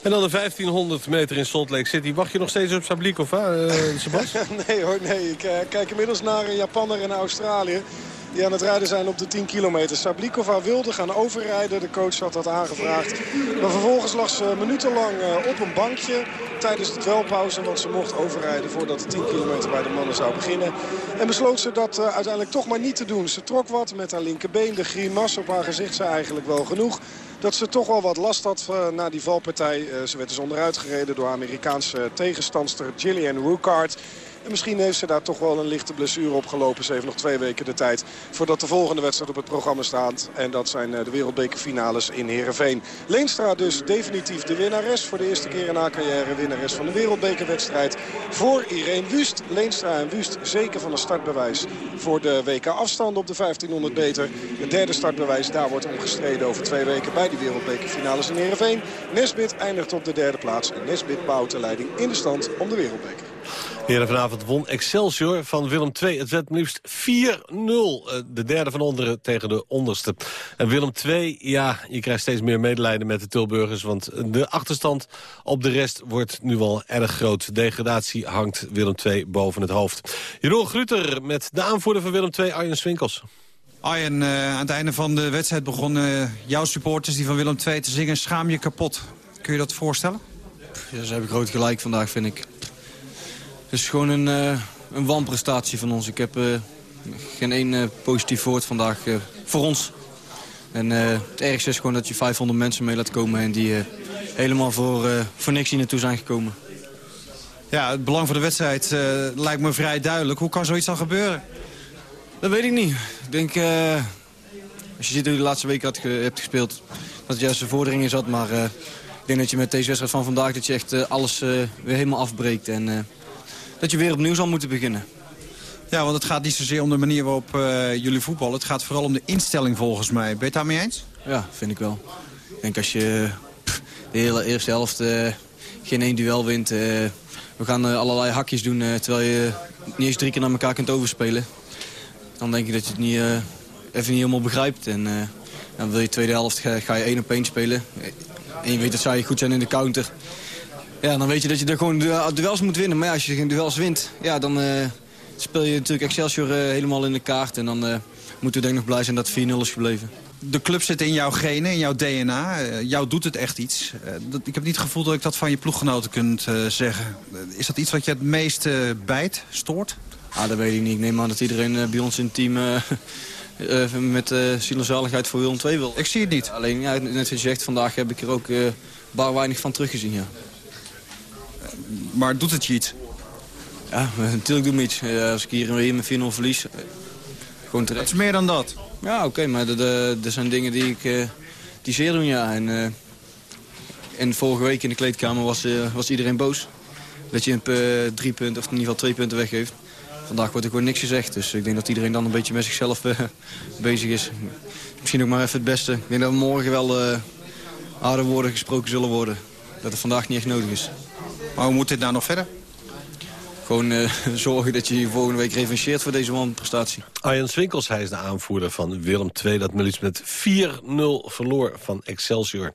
En dan de 1500 meter in Salt Lake City. Wacht je nog steeds op Sablikov, hè, uh, Sebas? nee hoor, nee. Ik uh, kijk inmiddels naar een Japanner en een Australiër. Die aan het rijden zijn op de 10 kilometer. Sablikova wilde gaan overrijden. De coach had dat aangevraagd. Maar vervolgens lag ze minutenlang eh, op een bankje tijdens de dwelpauze. Want ze mocht overrijden voordat de 10 kilometer bij de mannen zou beginnen. En besloot ze dat eh, uiteindelijk toch maar niet te doen. Ze trok wat met haar linkerbeen. De grimas op haar gezicht zei eigenlijk wel genoeg dat ze toch wel wat last had uh, na die valpartij. Ze werd dus onderuit gereden door Amerikaanse tegenstandster Gillian Rucard. En misschien heeft ze daar toch wel een lichte blessure opgelopen. Ze heeft nog twee weken de tijd voordat de volgende wedstrijd op het programma staat. En dat zijn de wereldbekerfinales in Heerenveen. Leenstra dus definitief de winnares. Voor de eerste keer in haar carrière winnares van de wereldbekerwedstrijd. Voor Irene Wust. Leenstra en Wust zeker van een startbewijs voor de WK afstand op de 1500 meter. Het derde startbewijs, daar wordt omgestreden over twee weken bij die wereldbekerfinales in Heerenveen. Nesbit eindigt op de derde plaats. En Nesbit bouwt de leiding in de stand om de wereldbeker. Heren vanavond won Excelsior van Willem II. Het werd liefst 4-0. De derde van onderen tegen de onderste. En Willem II, ja, je krijgt steeds meer medelijden met de Tilburgers... want de achterstand op de rest wordt nu wel erg groot. Degradatie hangt Willem II boven het hoofd. Jeroen Gruter met de aanvoerder van Willem II, Arjen Swinkels. Arjen, uh, aan het einde van de wedstrijd begonnen uh, jouw supporters die van Willem II te zingen... schaam je kapot. Kun je dat voorstellen? Ja, ze hebben groot gelijk vandaag, vind ik. Het is gewoon een, uh, een wanprestatie van ons. Ik heb uh, geen één uh, positief woord vandaag voor ons. En het ergste is gewoon dat je 500 mensen mee laat komen... en die helemaal voor, voor niks hier naartoe zijn gekomen. Ja, het belang van de wedstrijd lijkt me vrij duidelijk. Hoe kan zoiets dan gebeuren? Dat weet ik niet. Ik denk, als je ziet hoe je de laatste week had ge hebt gespeeld... dat het juist een vordering is had. Maar ik denk dat je met deze wedstrijd van vandaag... dat je echt alles weer helemaal afbreekt. En, dat je weer opnieuw zal moeten beginnen. Ja, want het gaat niet zozeer om de manier waarop uh, jullie voetballen. Het gaat vooral om de instelling volgens mij. Ben je het daarmee eens? Ja, vind ik wel. Ik denk als je pff, de hele eerste helft uh, geen één duel wint... Uh, we gaan allerlei hakjes doen terwijl je niet eens drie keer naar elkaar kunt overspelen. Dan denk ik dat je het niet, even niet helemaal begrijpt. En dan wil je de tweede helft ga, ga je één op één spelen. En je weet dat zij goed zijn in de counter. Ja, dan weet je dat je er gewoon duels moet winnen. Maar ja, als je geen duels wint, ja, dan uh, speel je natuurlijk Excelsior uh, helemaal in de kaart. En dan moeten we denk ik nog blij zijn dat het 4-0 is gebleven. De club zit in jouw genen, in jouw DNA. jou doet het echt iets. Dat, ik heb niet het gevoel dat ik dat van je ploeggenoten kunt zeggen. is dat iets wat je het meest bijt, stoort? Ah, dat weet ik niet. Ik neem aan dat iedereen bij ons in het team... met uh, ziel voor Willem 2 wil. Ik zie het niet. Alleen, ja, net zoals je zegt, vandaag heb ik er ook bar weinig van teruggezien, ja. Maar doet het je iets? Ja, natuurlijk doet me iets. als ik hier weer met 4-0 verlies, gewoon terecht. Het is meer dan dat? Ja, oké, okay, maar er zijn dingen die ik uh, die zeer doen, ja. En, uh, en vorige week in de kleedkamer was, was iedereen boos. Dat je een drie punten, of in ieder geval twee punten weggeeft. Vandaag wordt er gewoon niks gezegd. Dus ik denk dat iedereen dan een beetje met zichzelf bezig is. Misschien ook maar even het beste. Ik denk dat we morgen wel harde woorden gesproken zullen worden. Dat het vandaag niet echt nodig is. Maar hoe moet dit nou nog verder? Gewoon uh, zorgen dat je je volgende week revancheert voor deze wanprestatie. Arjen Swinkels, hij is de aanvoerder van Willem II... dat maar liefst met 4-0 verloor van Excelsior.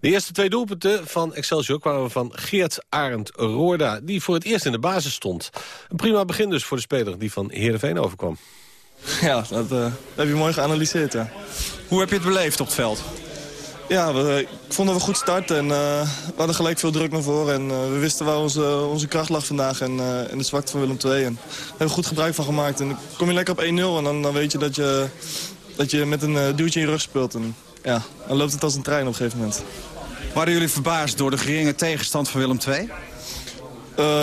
De eerste twee doelpunten van Excelsior kwamen van Geert Arend Roorda... die voor het eerst in de basis stond. Een prima begin dus voor de speler die van Heerenveen overkwam. Ja, dat, uh, dat heb je mooi geanalyseerd, ja. Hoe heb je het beleefd op het veld? Ja, we, ik vond dat we goed starten en uh, we hadden gelijk veel druk naar voren. En uh, we wisten waar onze, onze kracht lag vandaag en, uh, en de zwakte van Willem II. En daar hebben we goed gebruik van gemaakt. En dan kom je lekker op 1-0 en dan, dan weet je dat, je dat je met een duwtje in je rug speelt. En ja, dan loopt het als een trein op een gegeven moment. Waren jullie verbaasd door de geringe tegenstand van Willem II?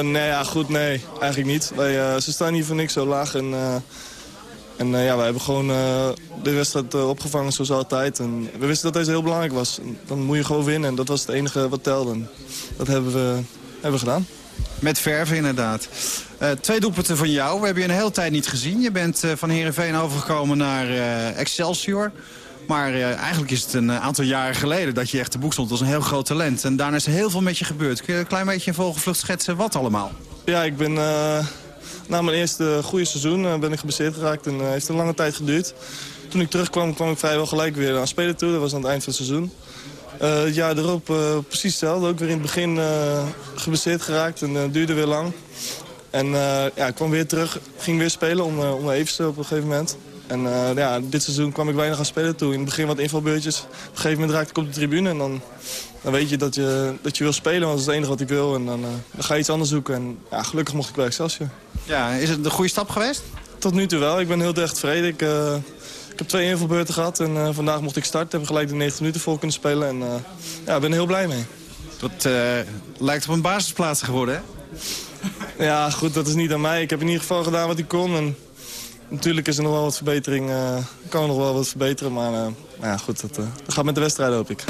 nee, ja, goed, nee. Eigenlijk niet. Wij, ze staan hier voor niks zo laag en... En uh, ja, wij hebben gewoon uh, de wedstrijd uh, opgevangen zoals altijd. En we wisten dat deze heel belangrijk was. En dan moet je gewoon winnen en dat was het enige wat telde. En dat hebben we, hebben we gedaan. Met verven inderdaad. twee doelpunten van jou. We hebben je een hele tijd niet gezien. Je bent van Heerenveen overgekomen naar Excelsior. Maar eigenlijk is het een aantal jaren geleden dat je echt de boek stond als een heel groot talent. En daarna is er heel veel met je gebeurd. Kun je een klein beetje in vogelvlucht schetsen wat allemaal? Ja, ik ben na mijn eerste goede seizoen uh, ben ik geblesseerd geraakt en uh, heeft een lange tijd geduurd. Toen ik terugkwam, kwam ik vrijwel gelijk weer aan spelen toe. Dat was aan het eind van het seizoen. Uh, het jaar erop precies hetzelfde. Ook weer in het begin geblesseerd geraakt en duurde weer lang. En ja, ik kwam weer terug, ging weer spelen om, om even op een gegeven moment. En eh, ja, dit seizoen kwam ik weinig aan spelen toe. In het begin wat invalbeurtjes. Op een gegeven moment raakte ik op de tribune. En dan, dan weet je dat, je dat je wil spelen, want dat is het enige wat ik wil. En dan, eh, dan ga je iets anders zoeken. En ja, gelukkig mocht ik bij Excelsior. Ja, is het een goede stap geweest? Tot nu toe wel. Ik ben heel erg tevreden. Ik, eh, ik heb twee invalbeurten gehad en eh, vandaag mocht ik starten. Heb gelijk de 90 minuten vol kunnen spelen. En eh, ja, ik ben er heel blij mee. Dat lijkt op een basisplaats geworden, hè? Ja, goed, dat is niet aan mij. Ik heb in ieder geval gedaan wat ik kon. En natuurlijk is er nog wel wat verbetering. kan er nog wel wat verbeteren. Maar eh, ja, goed, dat, dat gaat met de wedstrijd, hoop ik.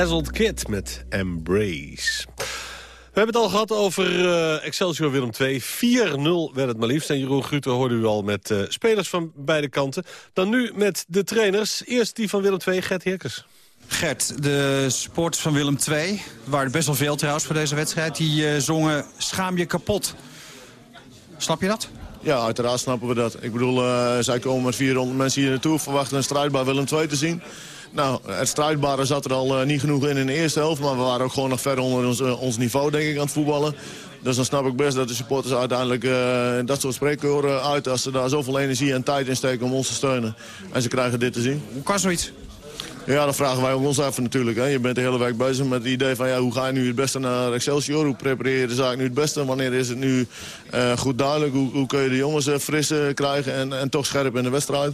Dazzled Kid met Embrace. We hebben het al gehad over eh, Excelsior Willem II. 4-0 werd het maar liefst. En Jeroen Gruter hoorde u al met eh, spelers van beide kanten. Dan nu met de trainers. Eerst die van Willem II, Gert Heerkes. Gert, de supporters van Willem II, er waren best wel veel trouwens voor deze wedstrijd... die eh, zongen Schaam je kapot. Snap je dat? Ja, uiteraard snappen we dat. Ik bedoel, eh, zij komen met 400 mensen hier naartoe... verwachten een strijdbaar Willem II te zien. Nou, het strijdbare zat er al eh, niet genoeg in in de eerste helft... maar we waren ook gewoon nog ver onder ons, eh, ons niveau, denk ik, aan het voetballen. Dus dan snap ik best dat de supporters uiteindelijk eh, dat soort spreekkoren uit... als ze daar zoveel energie en tijd in steken om ons te steunen. En ze krijgen dit te zien. Hoe kan zoiets? Ja, dat vragen wij ook ons af natuurlijk. Hè. Je bent de hele week bezig met het idee van ja, hoe ga je nu het beste naar Excelsior? Hoe prepareer je de zaak nu het beste? Wanneer is het nu goed duidelijk? Hoe, hoe kun je de jongens eh, fris krijgen en, en toch scherp in de wedstrijd?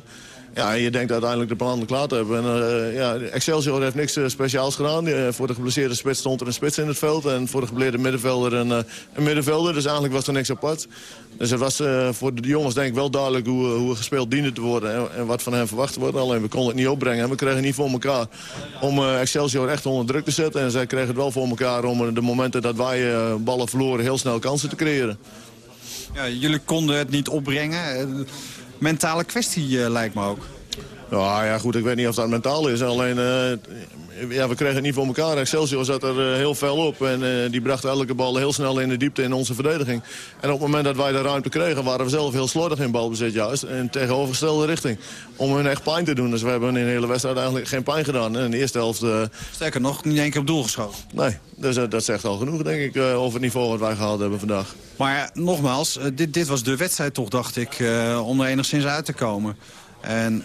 Ja, je denkt uiteindelijk de plannen klaar te hebben. En, eh, ja, Excelsior heeft niks eh, speciaals gedaan. Eh, voor de geblesseerde spits stond er een spits in het veld. En voor de gebleerde middenvelder een, een middenvelder. Dus eigenlijk was er niks apart. Dus het was voor de jongens denk ik wel duidelijk hoe, hoe gespeeld diende te worden. En, wat van hen verwacht wordt. Alleen we konden het niet opbrengen. En we kregen niet voor elkaar om eh, Excelsior echt onder druk te zetten. En zij kregen het wel voor elkaar om de momenten dat wij ballen verloren heel snel kansen te creëren. Ja, jullie konden het niet opbrengen. Mentale kwestie eh, lijkt me ook. Ja, ja, goed, ik weet niet of dat mentaal is. Alleen, eh, ja, we kregen het niet voor elkaar. Excelsior zat er eh, heel fel op. En eh, die bracht elke bal heel snel in de diepte in onze verdediging. En op het moment dat wij de ruimte kregen, waren we zelf heel slordig in balbezit juist. In tegenovergestelde richting. Om hun echt pijn te doen. Dus we hebben in de hele wedstrijd eigenlijk geen pijn gedaan. En in de eerste helft... Sterker nog, niet één keer op doel geschoten. nee, dus, dat zegt al genoeg, denk ik, over het niveau wat wij gehaald hebben vandaag. Maar nogmaals, dit, dit was de wedstrijd toch, dacht ik, om er enigszins uit te komen. En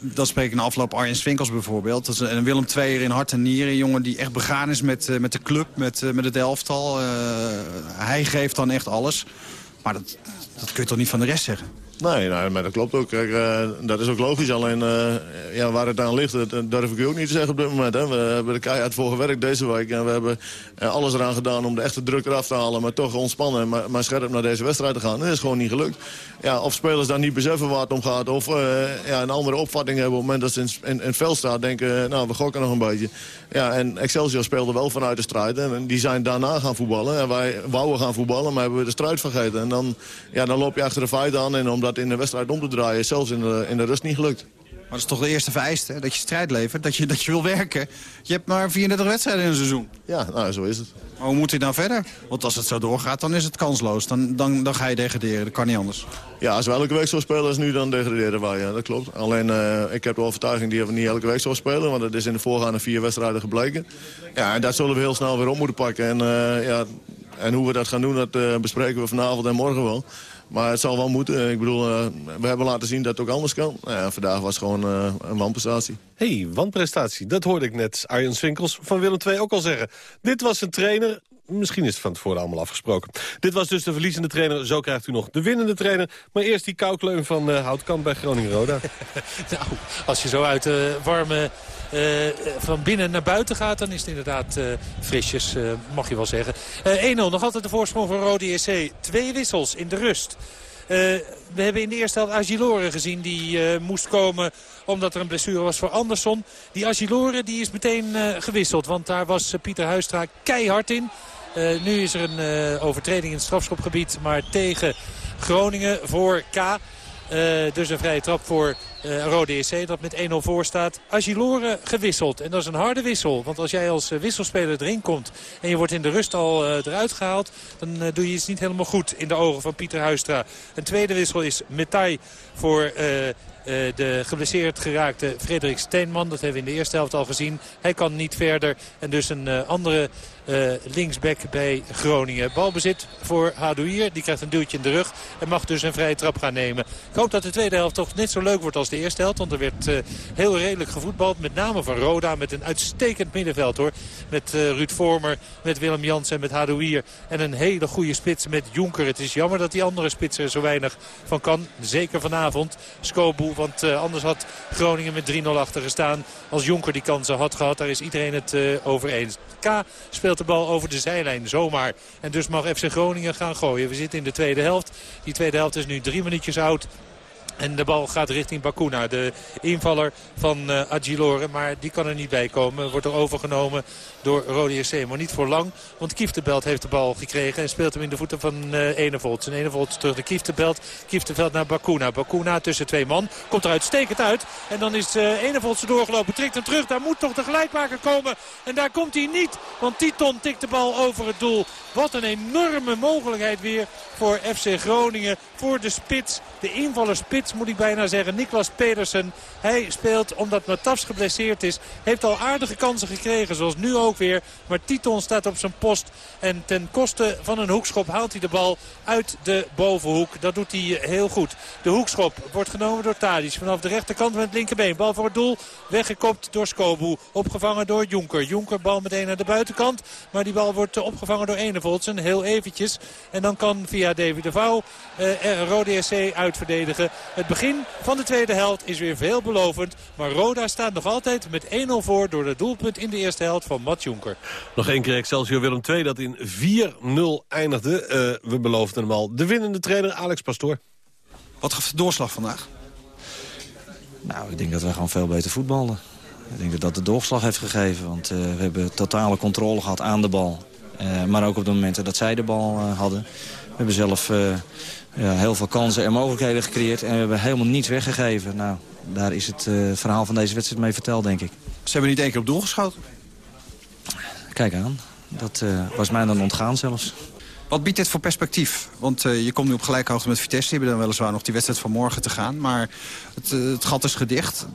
dat spreek ik de afloop Arjen Swinkels bijvoorbeeld. Dat is een Willem II in hart en nieren. Een jongen die echt begaan is met, eh, met de club, met, eh, met het elftal. Eh, hij geeft dan echt alles. Maar dat, dat kun je toch niet van de rest zeggen? Nee, maar dat klopt ook. Kijk, eh, dat is ook logisch. Alleen eh, ja, waar het aan ligt, dat durf ik u ook niet te zeggen op dit moment. Hè. We hebben er keihard voor gewerkt deze week. En we hebben eh, alles eraan gedaan om de echte druk eraf te halen. Maar toch ontspannen en maar, maar scherp naar deze wedstrijd te gaan. Dat is gewoon niet gelukt. Ja, of spelers dan niet beseffen waar het om gaat. Of ja, een andere opvatting hebben op het moment dat ze in, in, in het veld staan. Denken, nou, we gokken nog een beetje. Ja, en Excelsior speelde wel vanuit de strijd. En die zijn daarna gaan voetballen. En wij wouden gaan voetballen, maar hebben we de strijd vergeten. En dan, ja, dan loop je achter de feiten aan. En om dat in de wedstrijd om te draaien, is zelfs in de, in de rust niet gelukt. Maar dat is toch de eerste vereiste, hè? dat je strijd levert, dat je, dat je wil werken. Je hebt maar 34 wedstrijden in een seizoen. Ja, nou, zo is het. Maar hoe moet hij dan verder? Want als het zo doorgaat, dan is het kansloos. Dan, dan, dan ga je degraderen, dat kan niet anders. Ja, als we elke week zo spelen als nu, dan degraderen wij. Ja, dat klopt. Alleen, eh, ik heb de overtuiging die we niet elke week zo spelen. Want dat is in de voorgaande vier wedstrijden gebleken. Ja, en dat zullen we heel snel weer op moeten pakken. En, eh, ja, en hoe we dat gaan doen, dat eh, bespreken we vanavond en morgen wel. Maar het zal wel moeten. Ik bedoel, eh, we hebben laten zien dat het ook anders kan. Nou vandaag was gewoon eh, een wanprestatie. hey, wanprestatie. Dat hoorde ik net Arjen Swinkels van Willem II ook al zeggen. Dit was een trainer... Misschien is het van tevoren allemaal afgesproken. Dit was dus de verliezende trainer. Zo krijgt u nog de winnende trainer. Maar eerst die koukleun van eh, Houtkamp bij Groningen-Roda. Nou, als je zo uit de warme eh, van binnen naar buiten gaat... dan is het inderdaad eh, frisjes, mag je wel zeggen. Eh 1-0, nog altijd de voorsprong van Rode SC. Twee wissels in de rust. We hebben in de eerste helft Agilore gezien. Die moest komen omdat er een blessure was voor Andersson. Die Agilore die is meteen gewisseld. Want daar was Pieter Huistra keihard in. Eh, nu is er een eh, overtreding in het strafschopgebied. Maar tegen Groningen voor K. Eh, dus een vrije trap voor eh, Rode EC dat met 1-0 voor staat. Agilore gewisseld. En dat is een harde wissel. Want als jij als wisselspeler erin komt en je wordt in de rust al eruit gehaald... dan doe je iets niet helemaal goed in de ogen van Pieter Huistra. Een tweede wissel is Metai voor... de geblesseerd geraakte Frederik Steenman. Dat hebben we in de eerste helft al gezien. Hij kan niet verder. En dus een andere eh, linksback bij Groningen. Balbezit voor Hadouier. Die krijgt een duwtje in de rug. En mag dus een vrije trap gaan nemen. Ik hoop dat de tweede helft toch net zo leuk wordt als de eerste helft. Want er werd eh, heel redelijk gevoetbald. Met name van Roda. Met een uitstekend middenveld hoor. Met eh, Ruud Vormer. Met Willem Jansen. Met Hadouier. En een hele goede spits met Jonker. Het is jammer dat die andere spits er zo weinig van kan. Zeker vanavond. Skobu. Want anders had Groningen met 3-0 achter gestaan. Als Jonker die kansen had gehad. Daar is iedereen het over eens. K speelt de bal over de zijlijn zomaar. En dus mag FC Groningen gaan gooien. We zitten in de tweede helft. Die tweede helft is nu drie minuutjes oud. En de bal gaat richting Bakuna, de invaller van uh, Agilore. Maar die kan er niet bij komen. Wordt er overgenomen door Rode SC. Maar niet voor lang, want Kieftebelt heeft de bal gekregen. En speelt hem in de voeten van uh, Enevold. En Enevold terug naar Kieftebelt. Kieftebelt naar Bakuna. Bakuna tussen twee man. Komt er uitstekend uit. En dan is uh, Enevold ze doorgelopen. Trekt hem terug. Daar moet toch de gelijkmaker komen. En daar komt hij niet. Want Titon tikt de bal over het doel. Wat een enorme mogelijkheid weer voor FC Groningen. Voor de spits. De invaller moet ik bijna zeggen. Niklas Pedersen. Hij speelt omdat Matafs geblesseerd is. Heeft al aardige kansen gekregen. Zoals nu ook weer. Maar Titon staat op zijn post. En ten koste van een hoekschop haalt hij de bal uit de bovenhoek. Dat doet hij heel goed. De hoekschop wordt genomen door Tadic. Vanaf de rechterkant met het linkerbeen. Bal voor het doel. Weggekopt door Skobu. Opgevangen door Jonker. Jonker bal meteen naar de buitenkant. Maar die bal wordt opgevangen door Enevoltsen. Heel eventjes. En dan kan via David de Vouw eh, Rode SC uitverdedigen. Het begin van de tweede helft is weer veelbelovend. Maar Roda staat nog altijd met 1-0 voor door het doelpunt in de eerste helft van Matt Jonker. Nog één keer Excelsior Willem II dat in 4-0 eindigde. Uh, we beloofden hem al. De winnende trainer Alex Pastoor. Wat gaf de doorslag vandaag? Nou, ik denk dat wij gewoon veel beter voetballen. Ik denk dat dat de doorslag heeft gegeven. Want uh, we hebben totale controle gehad aan de bal. Uh, maar ook op de momenten dat zij de bal uh, hadden. We hebben zelf ja, heel veel kansen en mogelijkheden gecreëerd. En we hebben helemaal niets weggegeven. Nou, daar is het verhaal van deze wedstrijd mee verteld, denk ik. Ze hebben niet één keer op doel geschoten. Kijk aan. Dat eh, was mij dan ontgaan zelfs. Wat biedt dit voor perspectief? Want eh, je komt nu op gelijke hoogte met Vitesse. Die hebben dan weliswaar nog die wedstrijd van morgen te gaan. Maar het, eh, het gat is gedicht.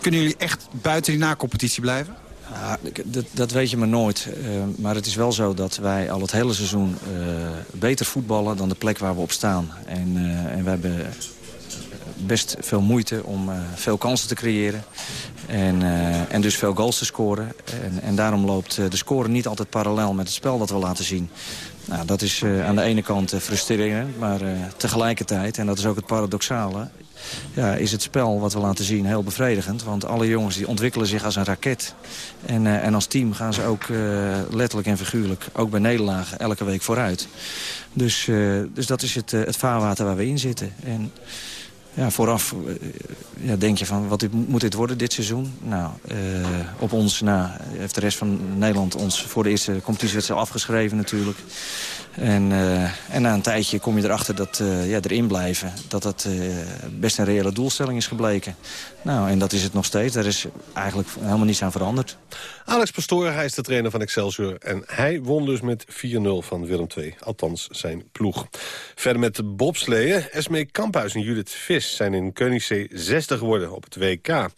Kunnen jullie echt buiten die na-competitie blijven? Ja, dat, dat weet je maar nooit. Eh, maar het is wel zo dat wij al het hele seizoen eh, beter voetballen dan de plek waar we op staan. En, eh, en we hebben best veel moeite om veel kansen te creëren. En, en dus veel goals te scoren. En, en daarom loopt de score niet altijd parallel met het spel dat we laten zien. Nou, dat is aan de ene kant frustrerend, maar tegelijkertijd, en dat is ook het paradoxale... Ja, is het spel wat we laten zien heel bevredigend. Want alle jongens die ontwikkelen zich als een raket. En, eh, en als team gaan ze ook eh, letterlijk en figuurlijk, ook bij nederlagen, elke week vooruit. Dus, eh, dus dat is het, het vaarwater waar we in zitten. En ja, vooraf ja, denk je van, wat moet dit worden dit seizoen? Nou, op ons na heeft de rest van Nederland ons voor de eerste competitiewedstrijd afgeschreven natuurlijk. En, eh, en na een tijdje kom je erachter dat eh, ja, erin blijven, dat dat eh, best een reële doelstelling is gebleken. Nou, en dat is het nog steeds. Daar is eigenlijk helemaal niets aan veranderd. Alex Pastoor, hij is de trainer van Excelsior. En hij won dus met 4-0 van Willem II. Althans, zijn ploeg. Verder met de bobsleeën. Esmee Kamphuis en Judith Vis zijn in Koningszee zesde geworden op het WK.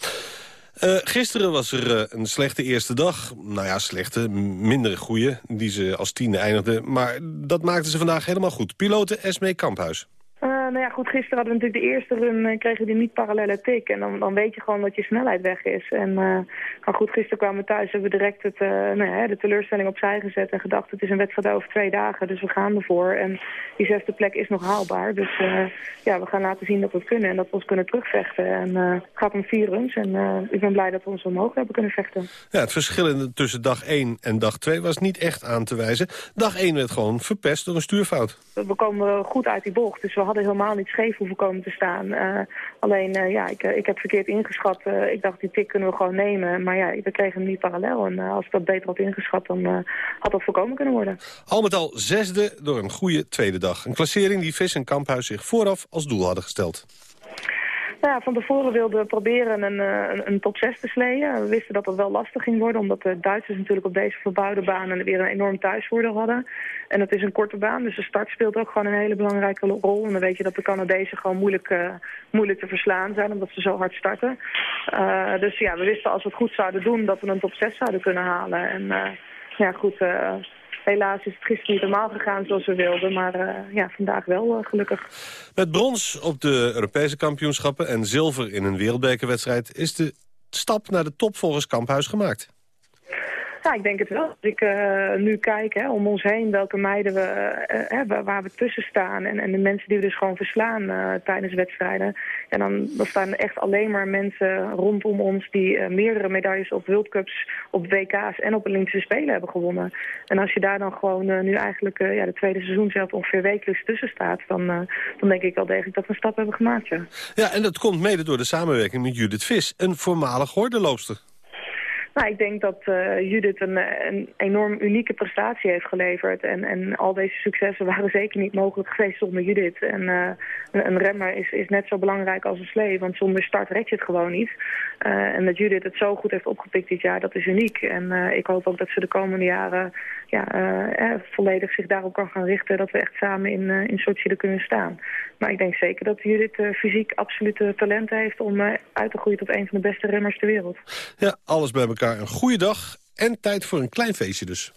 Eh, gisteren was er eh, een slechte eerste dag. Nou ja, slechte, minder goede, die ze als tiende eindigden. Maar dat maakten ze vandaag helemaal goed. Pilote Esmee Kamphuis. Eh, nou ja, goed, gisteren hadden we natuurlijk de eerste run, eh, kregen die niet parallele tik. En dan, dan weet je gewoon dat je snelheid weg is. En eh, maar goed, gisteren kwamen we thuis, hebben we direct het, nou de teleurstelling opzij gezet. En gedacht, het is een wedstrijd over twee dagen, dus we gaan ervoor. En die zesde plek is nog haalbaar. Dus ja, we gaan laten zien dat we het kunnen en dat we ons kunnen terugvechten. En het gaat om vier runs en ik ben blij dat we ons omhoog hebben kunnen vechten. Ja, het verschil tussen dag 1 en dag 2 was niet echt aan te wijzen. Dag 1 werd gewoon verpest door een stuurfout. we komen goed uit die bocht. Dus we hadden helemaal niet scheef hoeven komen te staan. Eh, alleen, eh, ja, ik, eh, ik heb verkeerd ingeschat. Ik dacht, die tik kunnen we gewoon nemen. Maar ja, we kregen hem niet parallel. En als ik dat beter had ingeschat, dan had dat voorkomen kunnen worden. Al met al zesde door een goede tweede dag. Een klassering die Vis en Kamphuis zich vooraf als doel hadden gesteld. Ja, van tevoren wilden we proberen een, eh, een, een top 6 te sleeën. We wisten dat dat wel lastig ging worden, omdat de Duitsers natuurlijk op deze verbouwde baan weer een enorm thuisvoordeel hadden. En het is een korte baan, dus de start speelt ook gewoon een hele belangrijke rol. En dan weet je dat de Canadezen gewoon moeilijk, eh, moeilijk te verslaan zijn, omdat ze zo hard starten. Eh, dus ja, we wisten als we het goed zouden doen, dat we een top 6 zouden kunnen halen. En ja, goed, helaas is het gisteren niet helemaal gegaan zoals we wilden, maar eh, ja, vandaag wel eh, gelukkig. Met brons op de Europese kampioenschappen en zilver in een wereldbekerwedstrijd... is de stap naar de top volgens Kamphuis gemaakt. Ja, ik denk het wel. Als ik eh, nu kijk hè, om ons heen welke meiden we hebben, waar we tussen staan... en, en de mensen die we dus gewoon verslaan eh, tijdens wedstrijden... En dan, staan er echt alleen maar mensen rondom ons... die meerdere medailles op World Cups, op WK's en op Olympische Spelen hebben gewonnen. En als je daar dan gewoon nu eigenlijk ja, de tweede seizoen zelf ongeveer wekelijks tussen staat... dan, dan denk ik wel degelijk dat we een stap hebben gemaakt, ja. Ja, en dat komt mede door de samenwerking met Judith Vis, een voormalig hordenloopster. Nou, ik denk dat eh, Judith een, eh, een enorm unieke prestatie heeft geleverd. En, en al deze successen waren zeker niet mogelijk geweest zonder Judith. En eh, een, remmer is, is net zo belangrijk als een slee, want zonder start red je het gewoon niet. En dat Judith het zo goed heeft opgepikt dit jaar, dat is uniek. En ik hoop ook dat ze de komende jaren ja, eh, volledig zich daarop kan gaan richten. Dat we echt samen in, in Sochi er kunnen staan. Maar ik denk zeker dat Judith fysiek absolute talent heeft om uit te groeien tot een van de beste remmers ter wereld. Ja, alles bij elkaar een goede dag en tijd voor een klein feestje dus.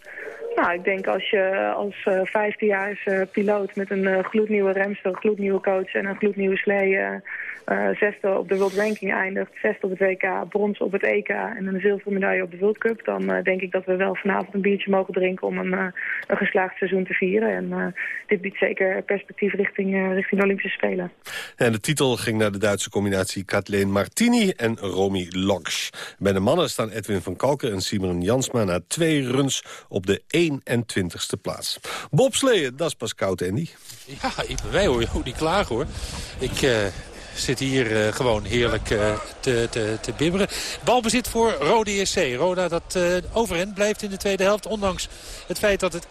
Nou, ik denk als je als 15-jaars uh, piloot met een uh, gloednieuwe remster, gloednieuwe coach en een gloednieuwe slee... Uh, zesde op de World Ranking eindigt, zesde op het WK, brons op het EK en een zilveren medaille op de World Cup... dan denk ik dat we wel vanavond een biertje mogen drinken om een, een geslaagd seizoen te vieren. En dit biedt zeker perspectief richting, richting de Olympische Spelen. En de titel ging naar de Duitse combinatie Kathleen Martini en Romy Loksch. Bij de mannen staan Edwin van Kalken en Simon Jansma na twee runs op de 21ste plaats. Bobsleeën, dat is pas koud, Andy. Ja, ik wij hoor, oh, die klagen hoor. Ik, uh, zit hier uh, gewoon heerlijk uh, te, te, te bibberen. Balbezit voor Rode JC. Roda dat uh, blijft in de tweede helft. Ondanks het feit dat het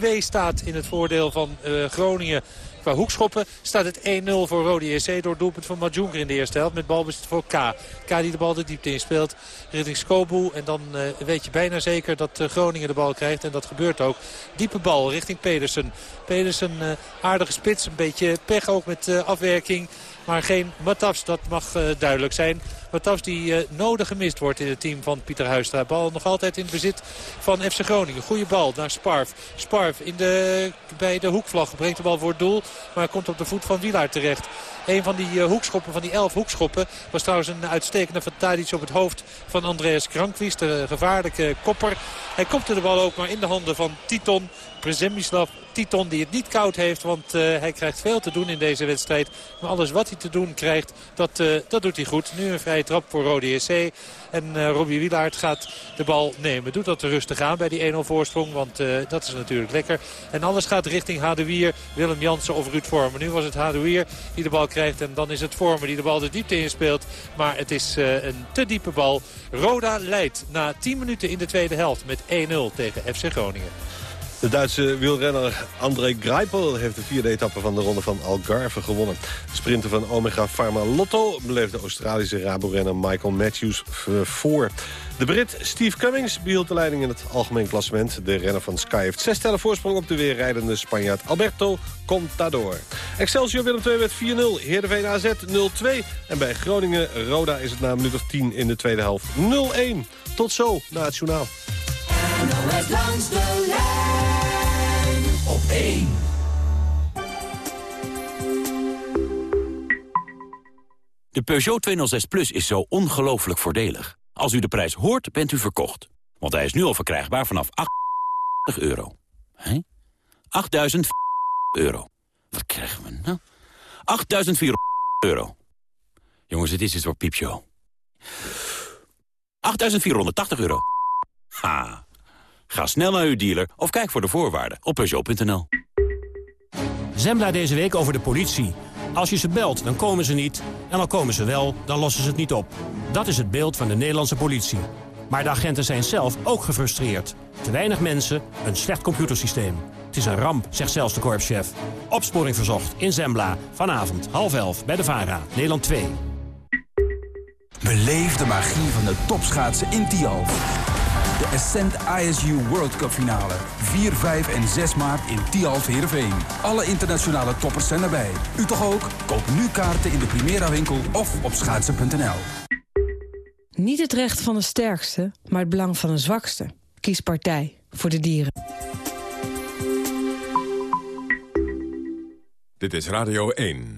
11-2 staat in het voordeel van Groningen qua hoekschoppen staat het 1-0 voor Rode JC door doelpunt van Majunker in de eerste helft. Met balbezit voor K. K die de bal de diepte inspeelt richting Skobu. En dan uh, weet je bijna zeker dat uh, Groningen de bal krijgt. En dat gebeurt ook. Diepe bal richting Pedersen. Pedersen uh, aardige spits. Een beetje pech ook met afwerking. Maar geen Matafs, dat mag duidelijk zijn. Matafs die uh, nodig gemist wordt in het team van Pieter Huistra. Bal nog altijd in bezit van FC Groningen. Goede bal naar Sparf. Sparf in de, bij de hoekvlag brengt de bal voor het doel. Maar komt op de voet van Wielaar terecht. Een van die uh, hoekschoppen, van die elf hoekschoppen... was trouwens een uitstekende Tadic op het hoofd van Andreas Krankwies. De gevaarlijke kopper. Hij kopte de bal ook maar in de handen van Titon. Prezemislav Titon die het niet koud heeft. Want uh, hij krijgt veel te doen in deze wedstrijd. Maar alles wat hij te doen krijgt, dat, uh, dat doet hij goed. Nu een vrije trap voor Rode SC. En uh, Robbie Wielaert gaat de bal nemen. Doet dat rustig aan bij die 1-0 voorsprong. Want dat is natuurlijk lekker. En alles gaat richting Hadouier, Willem Jansen of Ruud Vormer. Nu was het Hadouier die de bal krijgt. En dan is het Vormer die de bal de diepte inspeelt. Maar het is een te diepe bal. Roda leidt na 10 minuten in de tweede helft met 1-0 tegen FC Groningen. De Duitse wielrenner André Greipel heeft de vierde etappe van de ronde van Algarve gewonnen. De sprinter van Omega Pharma Lotto bleef de Australische Rabo-renner Michael Matthews voor. De Brit Steve Cummings behield de leiding in het algemeen klassement. De renner van Sky heeft zes tellen voorsprong op de weerrijdende Spanjaard Alberto Contador. Excelsior Willem 2 werd 4-0, Heerenveen AZ 0-2. En bij Groningen Roda is het na een minuut of 10 in de tweede helft 0-1. Tot zo na het journaal. Langs de lijn op 1. De Peugeot 206 Plus is zo ongelooflijk voordelig. Als u de prijs hoort, bent u verkocht. Want hij is nu al verkrijgbaar vanaf 8 euro. Hé? 8.000 euro. Wat krijgen we nou? 8.400 euro. Jongens, dit is het voor piepshow. 8.480 euro. Ha. Ga snel naar uw dealer of kijk voor de voorwaarden op Peugeot.nl. Zembla deze week over de politie. Als je ze belt, dan komen ze niet. En al komen ze wel, dan lossen ze het niet op. Dat is het beeld van de Nederlandse politie. Maar de agenten zijn zelf ook gefrustreerd. Te weinig mensen, een slecht computersysteem. Het is een ramp, zegt zelfs de korpschef. Opsporing verzocht in Zembla. Vanavond, half elf, bij de VARA, Nederland 2. Beleef de magie van de topschaatsen in Tialf. De Ascent ISU World Cup finale. 4, 5 en 6 maart in Tialf Heerenveen. Alle internationale toppers zijn erbij. U toch ook? Koop nu kaarten in de Primera winkel of op schaatsen.nl. Niet het recht van de sterkste, maar het belang van de zwakste. Kies partij voor de dieren. Dit is Radio 1.